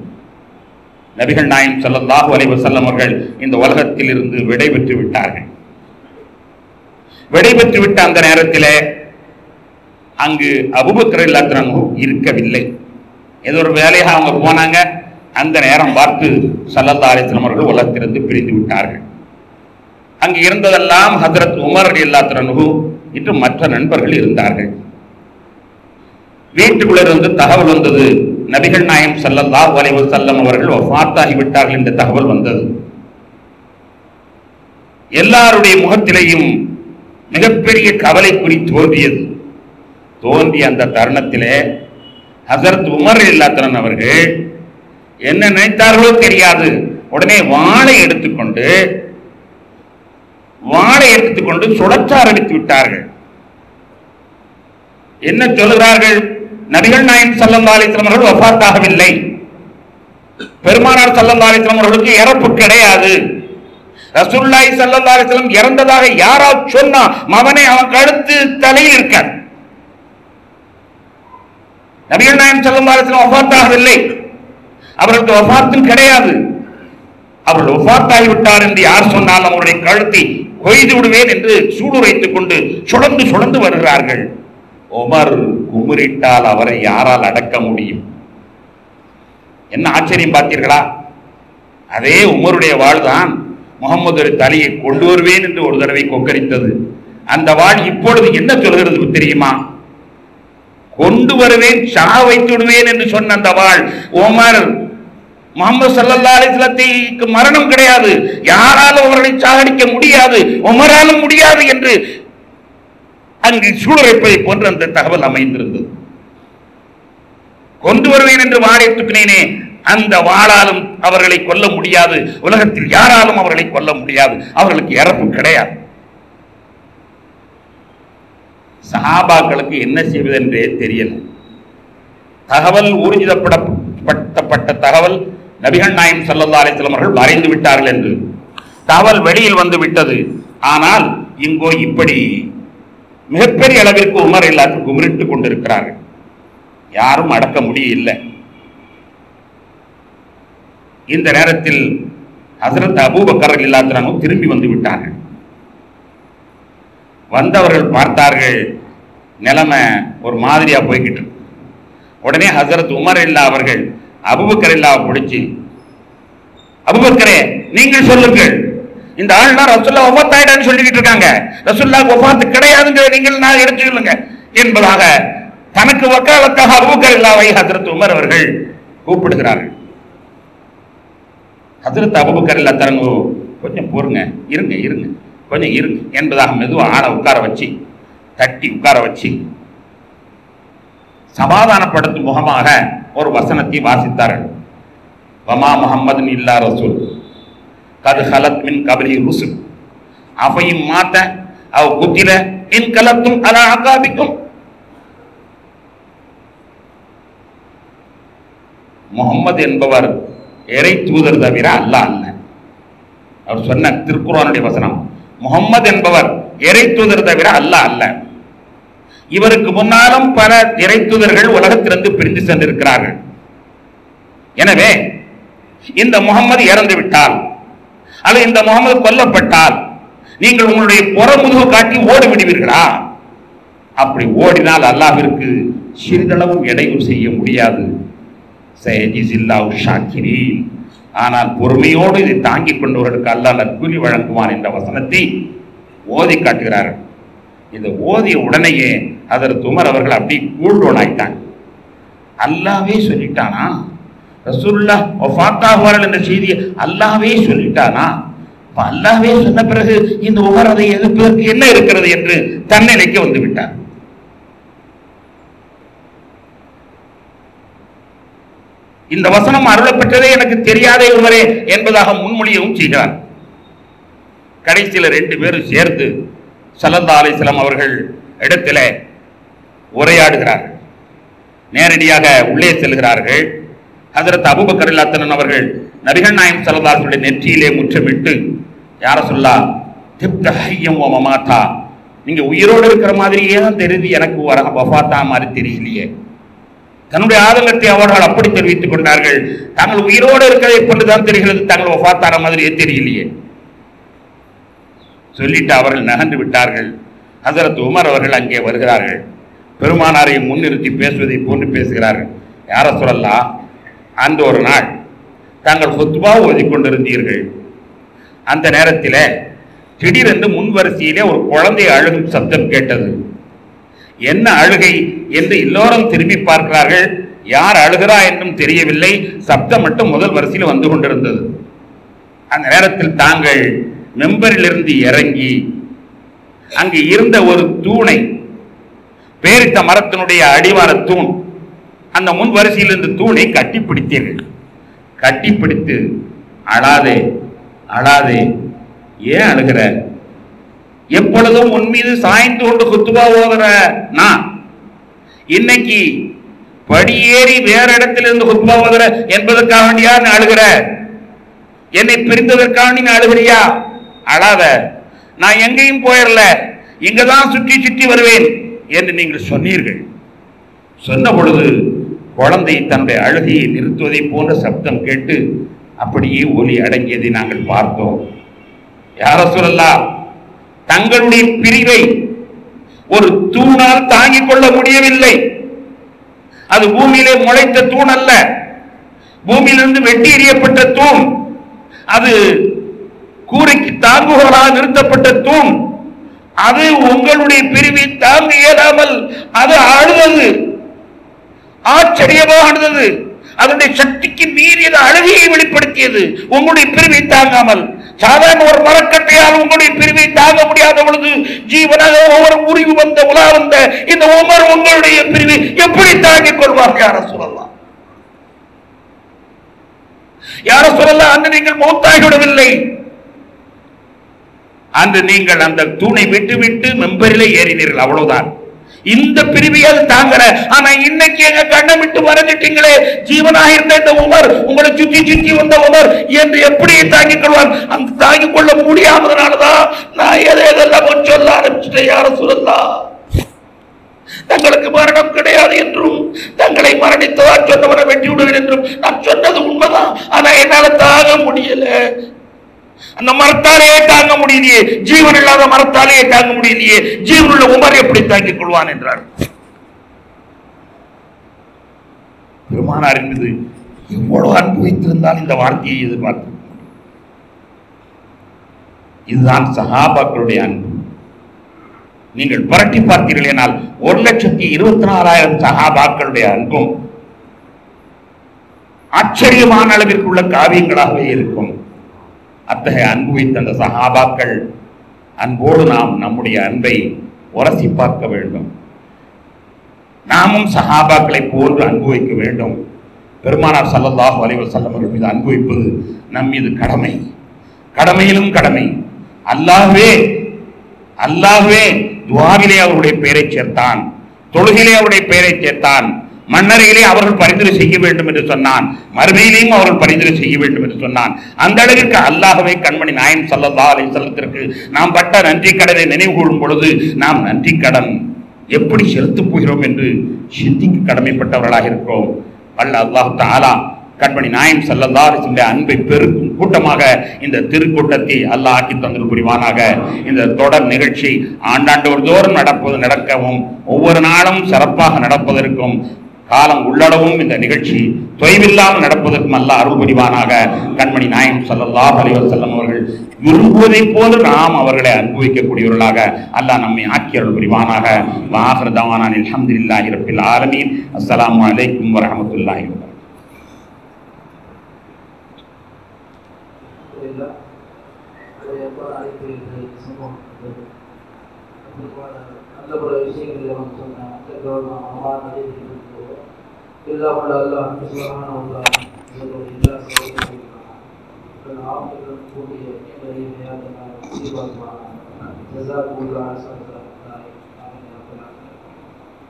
நபிகள் நாயம் ஸல்லல்லாஹு அலைஹி வஸல்லம் அவர்கள் இந்த உலகத்தில் இருந்து விடைபெற்று விட்டார்கள். விடைபெற்று விட்ட அந்த நேரத்திலே அங்கு அபூபக்கர் இல்லாத்திரனு இருக்கவில்லை. ஏதோ ஒரு வேலையாக அவங்க போனாங்க. அந்த நேரம் பார்த்து சல்லல்லா அலைஹி அவர்கள் உலகத்திலிருந்து பிரிந்து விட்டார்கள். அங்கு இருந்ததெல்லாம் ஹஜரத் உமர் அலி அல்லாத்திரனு என்று மற்ற நண்பர்கள் இருந்தார்கள். வீட்டுக்குள்ளிருந்து தகவல் வந்தது. நபிகள் நாயம் சல்லல்லா வலைவு செல்லம் அவர்கள் வஃபாத்தாகி விட்டார்கள் என்ற தகவல் வந்தது. எல்லாருடைய முகத்திலேயும் மிகப்பெரிய கவலை குறி தோன்றியது. தோன்றிய அந்த தருணத்திலே ஹசரத் உமர் இல்லாத்தனன் அவர்கள் என்ன நினைத்தார்களோ தெரியாது. உடனே வாழை எடுத்துக்கொண்டு வாழை எடுத்துக்கொண்டு சுழற்ற ஆரம்பித்து விட்டார்கள். என்ன சொல்கிறார்கள் நபிகள் நாயன் ஸல்லல்லாஹு அலைஹி அவர்கள் வஃபாத்தாகவில்லை பெருமானார் ஸல்லல்லாஹு அலைஹி அவர்களுக்கு இறப்பு கிடையாது. ரசூல்லாய் ஸல்லல்லாஹு அலைஹி இறந்ததாக யாராவது சொன்னா மவனே அவன் கழுத்து தலையில் இருக்கார் நபிகள் நாயம் செல்லும் வாரத்தில் ஒஃபாத்தாகவில்லை அவருக்கு ஒஃபாத்தும் கிடையாது. அவர்கள் ஒஃபாத்தாகிவிட்டார் என்று யார் சொன்னாலும் அவருடைய கழுத்தை கொய்து விடுவேன் என்று சூடுரைத்துக் கொண்டு சுழந்து சுழந்து வருகிறார்கள். உமர் குமுறிட்டால் அவரை யாரால் அடக்க முடியும்? என்ன ஆச்சரியம் பார்த்தீர்களா? அதே உமருடைய வாழ்தான் முகமது தலையை கொண்டு வருவேன் என்று ஒரு தடவை கொக்கரித்தது. அந்த வாழ் இப்பொழுது என்ன சொல்கிறது தெரியுமா? கொண்டு வருவேன் சா வைத்து விடுவேன் என்று சொன்ன அந்த வாழ் உமர் முகமது சல்லல்லா அலிஸ்லத்திற்கு மரணம் கிடையாது. யாராலும் அவர்களை சாகடிக்க முடியாது உமராலும் முடியாது என்று அங்கு சூழலைப்பதை போன்ற அந்த தகவல் அமைந்திருந்தது. கொண்டு வருவேன் என்று வாழை அந்த வாளாலும் அவர்களை கொல்ல முடியாது உலகத்தில் யாராலும் அவர்களை கொல்ல முடியாது அவர்களுக்கு இறப்பு கிடையாது. சஹாபாக்களுக்கு என்ன செய்வதென்றே தெரியல. தகவல் ஊர்ஜிதப்படப்பட்ட தகவல் நபிகள் நாயம் ஸல்லல்லாஹு அலைஹி அவர்கள் மறைந்து விட்டார்கள் என்று. தகவல் வெளியில் வந்து விட்டது. ஆனால் இங்கோ இப்படி மிகப்பெரிய அளவிற்கு உமர் எல்லாத்துக்கும் குமிரிட்டுக் கொண்டிருக்கிறார்கள். யாரும் அடக்க முடியவில்லை. இந்த நேரத்தில் ஹசரத் அபூபக்கர் இல்லாத்திரனும் திரும்பி வந்து விட்டார்கள். வந்தவர்கள் பார்த்தார்கள். நிலைமை ஒரு மாதிரியா போய்கிட்டு உடனே ஹசரத் உமர் இல்லா அவர்கள் அபுபக்கர் இல்லாவை பிடிச்சி அபுபக்கரே நீங்கள் சொல்லுங்கள். இந்த ஆள்னா ரசுல்லா ஒவ்வொத்தாயிடான்னு சொல்லிக்கிட்டு இருக்காங்க. ரசுல்லா ஒவ்வாத்து கிடையாதுங்கிற நீங்கள் நான் எடுத்து சொல்லுங்க. என்பதாக தனக்கு வக்காலத்தாக அபுபக்கர் இல்லாவை ஹசரத் உமர் அவர்கள் கூப்பிடுகிறார்கள். ஹசரத் அபுபக்கர் இல்லா தரங்கோ கொஞ்சம் பொறுங்க. இருங்க இருங்க. கொஞ்சம் இரு என்பதாக மெதுவாக ஆளை உட்கார வச்சு தட்டி உட்கார வச்சு சமாதானப்படுத்தும் முகமாக ஒரு வசனத்தை வாசித்தார்கள். வமா முஹம்மதுன் இல்லா ரசூல். கது ஹலத் மின் கபலி ருசுல். அவையும் மாத்த அவ குத்தில மின் கலத்தும் அலா அகாபிக்கும். முகம்மது என்பவர் இறை தூதர் தவிர அல்ல அல்ல. அவர் சொன்ன திருக்குறானுடைய வசனம். முகம்மது என்பவர் இறைத்துதர் தவிர அல்லாஹ் அல்ல இவருக்கு முன்னாலும் பல இறைத்துதர்கள் உலகத்திலிருந்து பிரிந்து சென்றிருக்கிறார்கள். எனவே இந்த முகம்மது இறந்து விட்டால் அல்லது இந்த முகமது கொல்லப்பட்டால் நீங்கள் உங்களுடைய புறமுதுகு காட்டி ஓடி விடுவீர்களா? அப்படி ஓடினால் அல்லாவிற்கு சிறிதளவும் இடையூறு செய்ய முடியாது. சயஜிசில்லா ஷாக்கிரீன். ஆனால் பொறுமையோடு இதை தாங்கிக் கொண்டவர்களுக்கு அல்லாஹ் நற்கூலி வழங்குவான் என்ற வசனத்தை ஓதி காட்டுகிறார்கள் இந்த ஓதிய உடனேயே அதற்கு துமர் அவர்கள் அப்படி கூழ்வோனாயிட்டாங்க அல்லாவே சொல்லிட்டானா? ரசூலுல்லாஹ் வஃபாத்தாகுவார்கள் என்ற செய்தியை அல்லாவே சொல்லிட்டானா? அல்லாவே சொன்ன பிறகு இந்த உமர் அதை எதிர்ப்பதற்கு என்ன இருக்கிறது என்று தன்னிலைக்கு வந்து விட்டார். இந்த வசனம் அருளப்பெற்றதே எனக்கு தெரியாதே இவரே என்பதாக முன்மொழியவும் செய்கிறார் கடைசியில் ரெண்டு பேரும் சேர்ந்து சல்லல்லா அலிஸ்லாம் அவர்கள் இடத்துல உரையாடுகிறார்கள் நேரடியாக உள்ளே செல்கிறார்கள். ஹசரத் அபுபக்கர் இல்லாத்தனன் அவர்கள் நபிகள் நாயம் சல்லல்லாஹுடைய நெற்றியிலே முற்றமிட்டு யார சொல்லா திப்த ஹையம் ஓ மமாத்தா. நீங்க உயிரோடு இருக்கிற மாதிரியே தான் தெரியுது எனக்கு வர வஃபாத்தா மாதிரி தெரியலையே. தன்னுடைய ஆதங்கத்தை அவர்கள் அப்படி தெரிவித்துக் கொண்டார்கள். தாங்கள் உயிரோடு இருக்கிறதை கொண்டுதான் தெரிகிறது. தாங்கள் ஒஃபாத்தான மாதிரியே தெரியலையே சொல்லிட்டு அவர்கள் நகர்ந்து விட்டார்கள். ஹசரத் உமர் அவர்கள் அங்கே வருகிறார்கள். பெருமானாரை முன்னிறுத்தி பேசுவதை போன்று பேசுகிறார்கள். யார சொல்லலாம் அந்த ஒரு நாள் தாங்கள் ஹுத்பா ஓதிக் கொண்டிருந்தீர்கள். அந்த நேரத்தில் திடீரென்று முன்வரிசையிலே ஒரு குழந்தை அழுகும் சத்தம் கேட்டது. என்ன அழுகை என்று எல்லோரும் திரும்பி பார்க்கிறார்கள். யார் அழுகிறா என்றும் தெரியவில்லை. சப்தம் மட்டும் முதல் வரிசையில் வந்து கொண்டிருந்தது. அந்த நேரத்தில் தாங்கள் மெம்பரிலிருந்து இறங்கி அங்கு இருந்த ஒரு தூணை பேரித்த மரத்தினுடைய அடிவார தூண் அந்த முன் வரிசையில் இருந்த தூணை கட்டிப்பிடித்தீர்கள் கட்டிப்பிடித்து அழாதே அழாதே ஏன் அழுகிற? எப்பொழுதும் உன் மீது சாய்ந்து கொண்டு குத்துபா ஓதுற நான் இன்னைக்கு படியேறி வேற இடத்திலிருந்து குத்துபா ஓதுற என்பதற்காக வேண்டியா நீ அழுகிற? என்னை பிரிந்ததற்காக நீ அழுகிறியா? அழாத. நான் எங்கேயும் போயிடல இங்கதான் சுற்றி சுற்றி வருவேன் என்று நீங்கள் சொன்னீர்கள். சொன்ன பொழுது குழந்தை தன்னுடைய அழுகையை நிறுத்துவதை போன்ற சப்தம் கேட்டு அப்படியே ஒலி அடங்கியதை நாங்கள் பார்த்தோம். யார சொல்லலாம் தங்களுடைய பிரிவை ஒரு தூணால் தாங்கிக் கொள்ள முடியவில்லை. அது பூமியிலே முளைத்த தூண் அல்ல. பூமியிலிருந்து வெட்டி எறியப்பட்ட தூண். அது கூரைக்கு தாங்குகளாக நிறுத்தப்பட்ட தூண். அது உங்களுடைய பிரிவை தாங்க இயலாமல் அது அழுதது. ஆச்சரியமாக அழுதது. அதனுடைய சக்திக்கு மீறியது அழுகையை வெளிப்படுத்தியது. உங்களுடைய பிரிவை தாங்காமல். சாதாரண ஒரு மரக்கட்டையால் உங்களுடைய பிரிவை தாங்க முடியாத பொழுது ஜீவனாக ஒவ்வொரு முறிவு வந்த உலா வந்த இந்த ஒவ்வொரு உங்களுடைய பிரிவை எப்படி தாங்கிக் கொள்வார்கள்? யார சொல்லலாம்? யார சொல்லலாம்? அன்று நீங்கள் மௌத்தாகிவிடவில்லை. அன்று நீங்கள் அந்த தூணை விட்டு விட்டு மெம்பரிலே ஏறினீர்கள். அவ்வளவுதான். இந்த பிரிவை அது தாங்கற. ஆனா இன்னைக்கு எங்க கண்ணை விட்டு மறைஞ்சிட்டீங்களே? ஜீவனாக இருந்த இந்த உமர் உங்களை சுத்தி சுத்தி வந்த உமர் என்று எப்படி தாங்கிக் கொள்வார். அந்த தாங்கிக் கொள்ள முடியாததுனாலதான் நான் எதை எதெல்லாம் சொல்ல ஆரம்பிச்சுட்டேன் யார சொல்லலாம் தங்களுக்கு மரணம் கிடையாது என்றும் தங்களை மரணித்ததான் சொன்னவரை வெட்டி விடுவேன் என்றும் நான் சொன்னது உண்மைதான். ஆனா என்னால தாங்க முடியல. அந்த மரத்தாலேயே தாங்க முடியலையே. ஜீவன் இல்லாத மரத்தாலேயே தாங்க முடியலையே. ஜீவன் உள்ள உமர் எப்படி தாங்கிக் கொள்வான் என்றார். பெருமானார் என்பது எவ்வளவு அன்பு வைத்திருந்தால் இந்த வார்த்தையை எதிர்பார்த்து. இதுதான் சகாபாக்களுடைய அன்பு. நீங்கள் புரட்டி பார்த்தீர்கள் என்னால் ஒரு லட்சத்தி இருபத்தி நாலாயிரம் சகாபாக்களுடைய அன்பும் ஆச்சரியமான அளவிற்கு உள்ள காவியங்களாகவே இருக்கும். அத்தகைய அன்பு வைத்த அந்த சகாபாக்கள் அன்போடு நாம் நம்முடைய அன்பை உரசி பார்க்க வேண்டும். நாமும் சஹாபாக்களை போன்று அன்பு வைக்க வேண்டும். பெருமானார் சல்லல்லாஹு அலைவர் வஸல்லம் மீது அன்பு வைப்பது நம் மீது கடமை. கடமையிலும் கடமை. அல்லாகவே அல்லாஹ்வே துவாவிலே அவருடைய பெயரை சேர்த்தான். தொழுகிலே அவருடைய பெயரை சேர்த்தான். மன்னரையிலே அவர்கள் பரிந்துரை செய்ய வேண்டும் என்று சொன்னான். மறுமையிலேயும் அவர்கள் பரிந்துரை செய்ய வேண்டும் என்று சொன்னான். அந்த அளவிற்கு அல்லாஹ்வே கண்மணி நாயன் சல்லல்லா அலை செல்லத்திற்கு நாம் பட்ட நன்றி கடனை நினைவுகூடும் பொழுது நாம் நன்றி கடன் எப்படி செலுத்தப் போகிறோம் என்று சிந்திக்கு கடமைப்பட்டவர்களாக இருக்கிறோம். அல்ல அல்லாஹ் தஆலா கண்மணி நாயம் சல்லல்லாஹுடைய அன்பை பெருக்கும் கூட்டமாக இந்த திருக்கூட்டத்தை அல்லாஹ் ஆக்கி தந்தல் புரிவானாக. இந்த தொடர் நிகழ்ச்சி ஆண்டாண்டு ஒரு தோறும் நடப்பது நடக்கவும் ஒவ்வொரு நாளும் சிறப்பாக நடப்பதற்கும் காலம் உள்ளளவும் இந்த நிகழ்ச்சி தொய்வில்லாமல் நடப்பதற்கும் அல்ல அருள் புரிவானாக கண்மணி நாயம் சல்லல்லா தலைவர் செல்லம் அவர்கள் விரும்புவதைப் போல நாம் அவர்களை அனுபவிக்கக்கூடியவர்களாக அல்லாஹ் நம்மை ஆக்கி அருள் புரிவானாக வாஹர் தவானான் அல்ஹம்துலில்லாஹி ரப்பில் ஆலமீன் அஸ்லாம் அலைக்கும் வரஹ்மத்துல்லாஹி நல்ல பல சொன்னாங்க கவர்மெண்ட் அம்மா நடைபெற்று எல்லா உள்ள அல்லா சுகமான உள்ள எல்லா சகோதரர்களும் ஆவணங்களுடன் கூடிய வழியாக சீர்வாசமான ஜசா கூடுதல்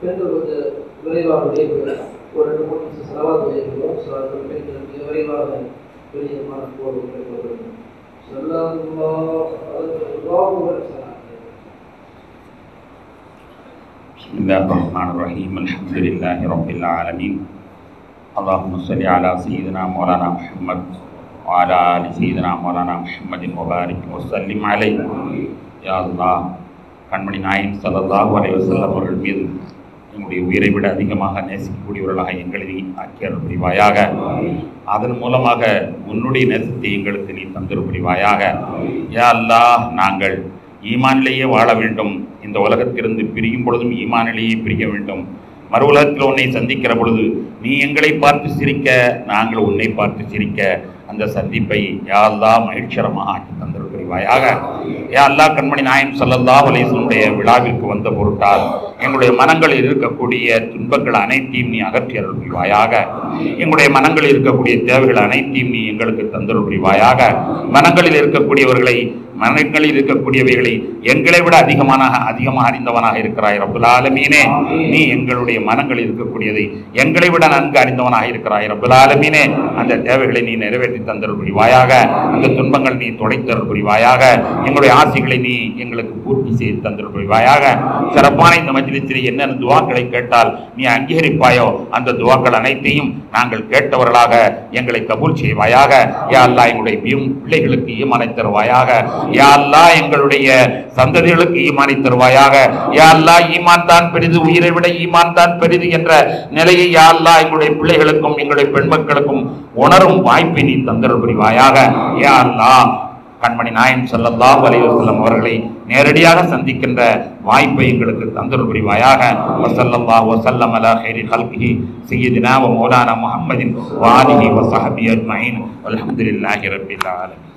பெண்கள் வந்து விரைவாக விடைபெற ஒரு ரெண்டு மூணு நிமிஷம் செலவாக விடைபெறும் ஸோ அது பெண்கள் மிக விரைவாக வெளியேறமான போர் Sallallahu alaihi بسم الله الرحمن الرحيم الحمد لله رب العالمين اللهم صل على سيدنا مولانا محمد وعلى آل سيدنا مولانا محمد وبارك وسلم عليه يا الله கண்மணி நாயம் ஸல்லல்லாஹு அலைஹி வஸல்லம் அவர்கள் மீது எங்களுடைய உயிரை விட அதிகமாக நேசிக்கக்கூடியவர்களாக எங்களை நீ ஆக்கியர் புரிவாயாக அதன் மூலமாக உன்னுடைய நேசத்தை எங்களுக்கு நீ தந்திரு புரிவாயாக யா அல்லாஹ் நாங்கள் ஈமானிலேயே வாழ வேண்டும். இந்த உலகத்திலிருந்து பிரியும் பொழுதும் ஈமானிலேயே பிரிய வேண்டும். மறு உலகத்தில் உன்னை சந்திக்கிற பொழுது நீ எங்களை பார்த்து சிரிக்க நாங்கள் உன்னை பார்த்து சிரிக்க அந்த சந்திப்பை யா அல்லாஹ் மகிழ்ச்சிகரமாக ஆக்கி தந்திரு புரிவாயாக யா அல்லாஹ் கண்மணி நாயம் சல்லல்லா அலைஹி விழாவிற்கு வந்த பொருட்டால் எங்களுடைய மனங்களில் இருக்கக்கூடிய துன்பங்கள் அனைத்தையும் நீ அகற்றி அருள் புரிவாயாக எங்களுடைய மனங்களில் இருக்கக்கூடிய தேவைகள் அனைத்தையும் நீ எங்களுக்கு தந்தருள் புரிவாயாக மனங்களில் இருக்கக்கூடியவர்களை மனங்களில் இருக்கக்கூடியவைகளை எங்களை விட அதிகமான அதிகமாக அறிந்தவனாக இருக்கிறாய் ஆலமீனே நீ எங்களுடைய மனங்களில் இருக்கக்கூடியதை எங்களை விட நன்கு அறிந்தவனாக இருக்கிறாய் ஆலமீனே அந்த தேவைகளை நீ நிறைவேற்றி தந்தருள் புரிவாயாக அந்த துன்பங்கள் நீ துடைத்தருள் புரிவாயாக எங்களுடைய ஆசைகளை நீ எங்களுக்கு பூர்த்தி செய்து தந்தருள் புரிவாயாக சிறப்பான இந்த மஜ்லிஸில் என்னென்ன துவாக்களை கேட்டால் நீ அங்கீகரிப்பாயோ அந்த துவாக்கள் அனைத்தையும் நாங்கள் கேட்டவர்களாக எங்களை கபூல் செய்வாயாக. யா அல்லாஹ் எங்களுடைய பிள்ளைகளுக்கு ஈமானை தருவாயாக. யா அல்லாஹ் எங்களுடைய சந்ததிகளுக்கு ஈமானை தருவாயாக. யாழ்லா ஈமான் தான் பெரிது உயிரை விட ஈமான் தான் பெரிது என்ற நிலையை யா எங்களுடைய பிள்ளைகளுக்கும் எங்களுடைய பெண் மக்களுக்கும் உணரும் வாய்ப்பை நீ தந்தருள் புரிவாயாக. யா அல்லாஹ் கண்மணி நாயன் ஸல்லல்லாஹு அலைஹி அவர்களை நேரடியாக சந்திக்கின்ற வாய்ப்பை எங்களுக்கு தந்தருள் புரிவாயாக. வசல்லல்லா வசல்லம் அலா ஹைரி ஹல்கி சையதினா வ மௌலானா முகமதின் வாலிஹி வசஹபி அஜ்மஹின். அலமதுல்லாஹி ரபில் வல்ஹம்துலில்லாஹி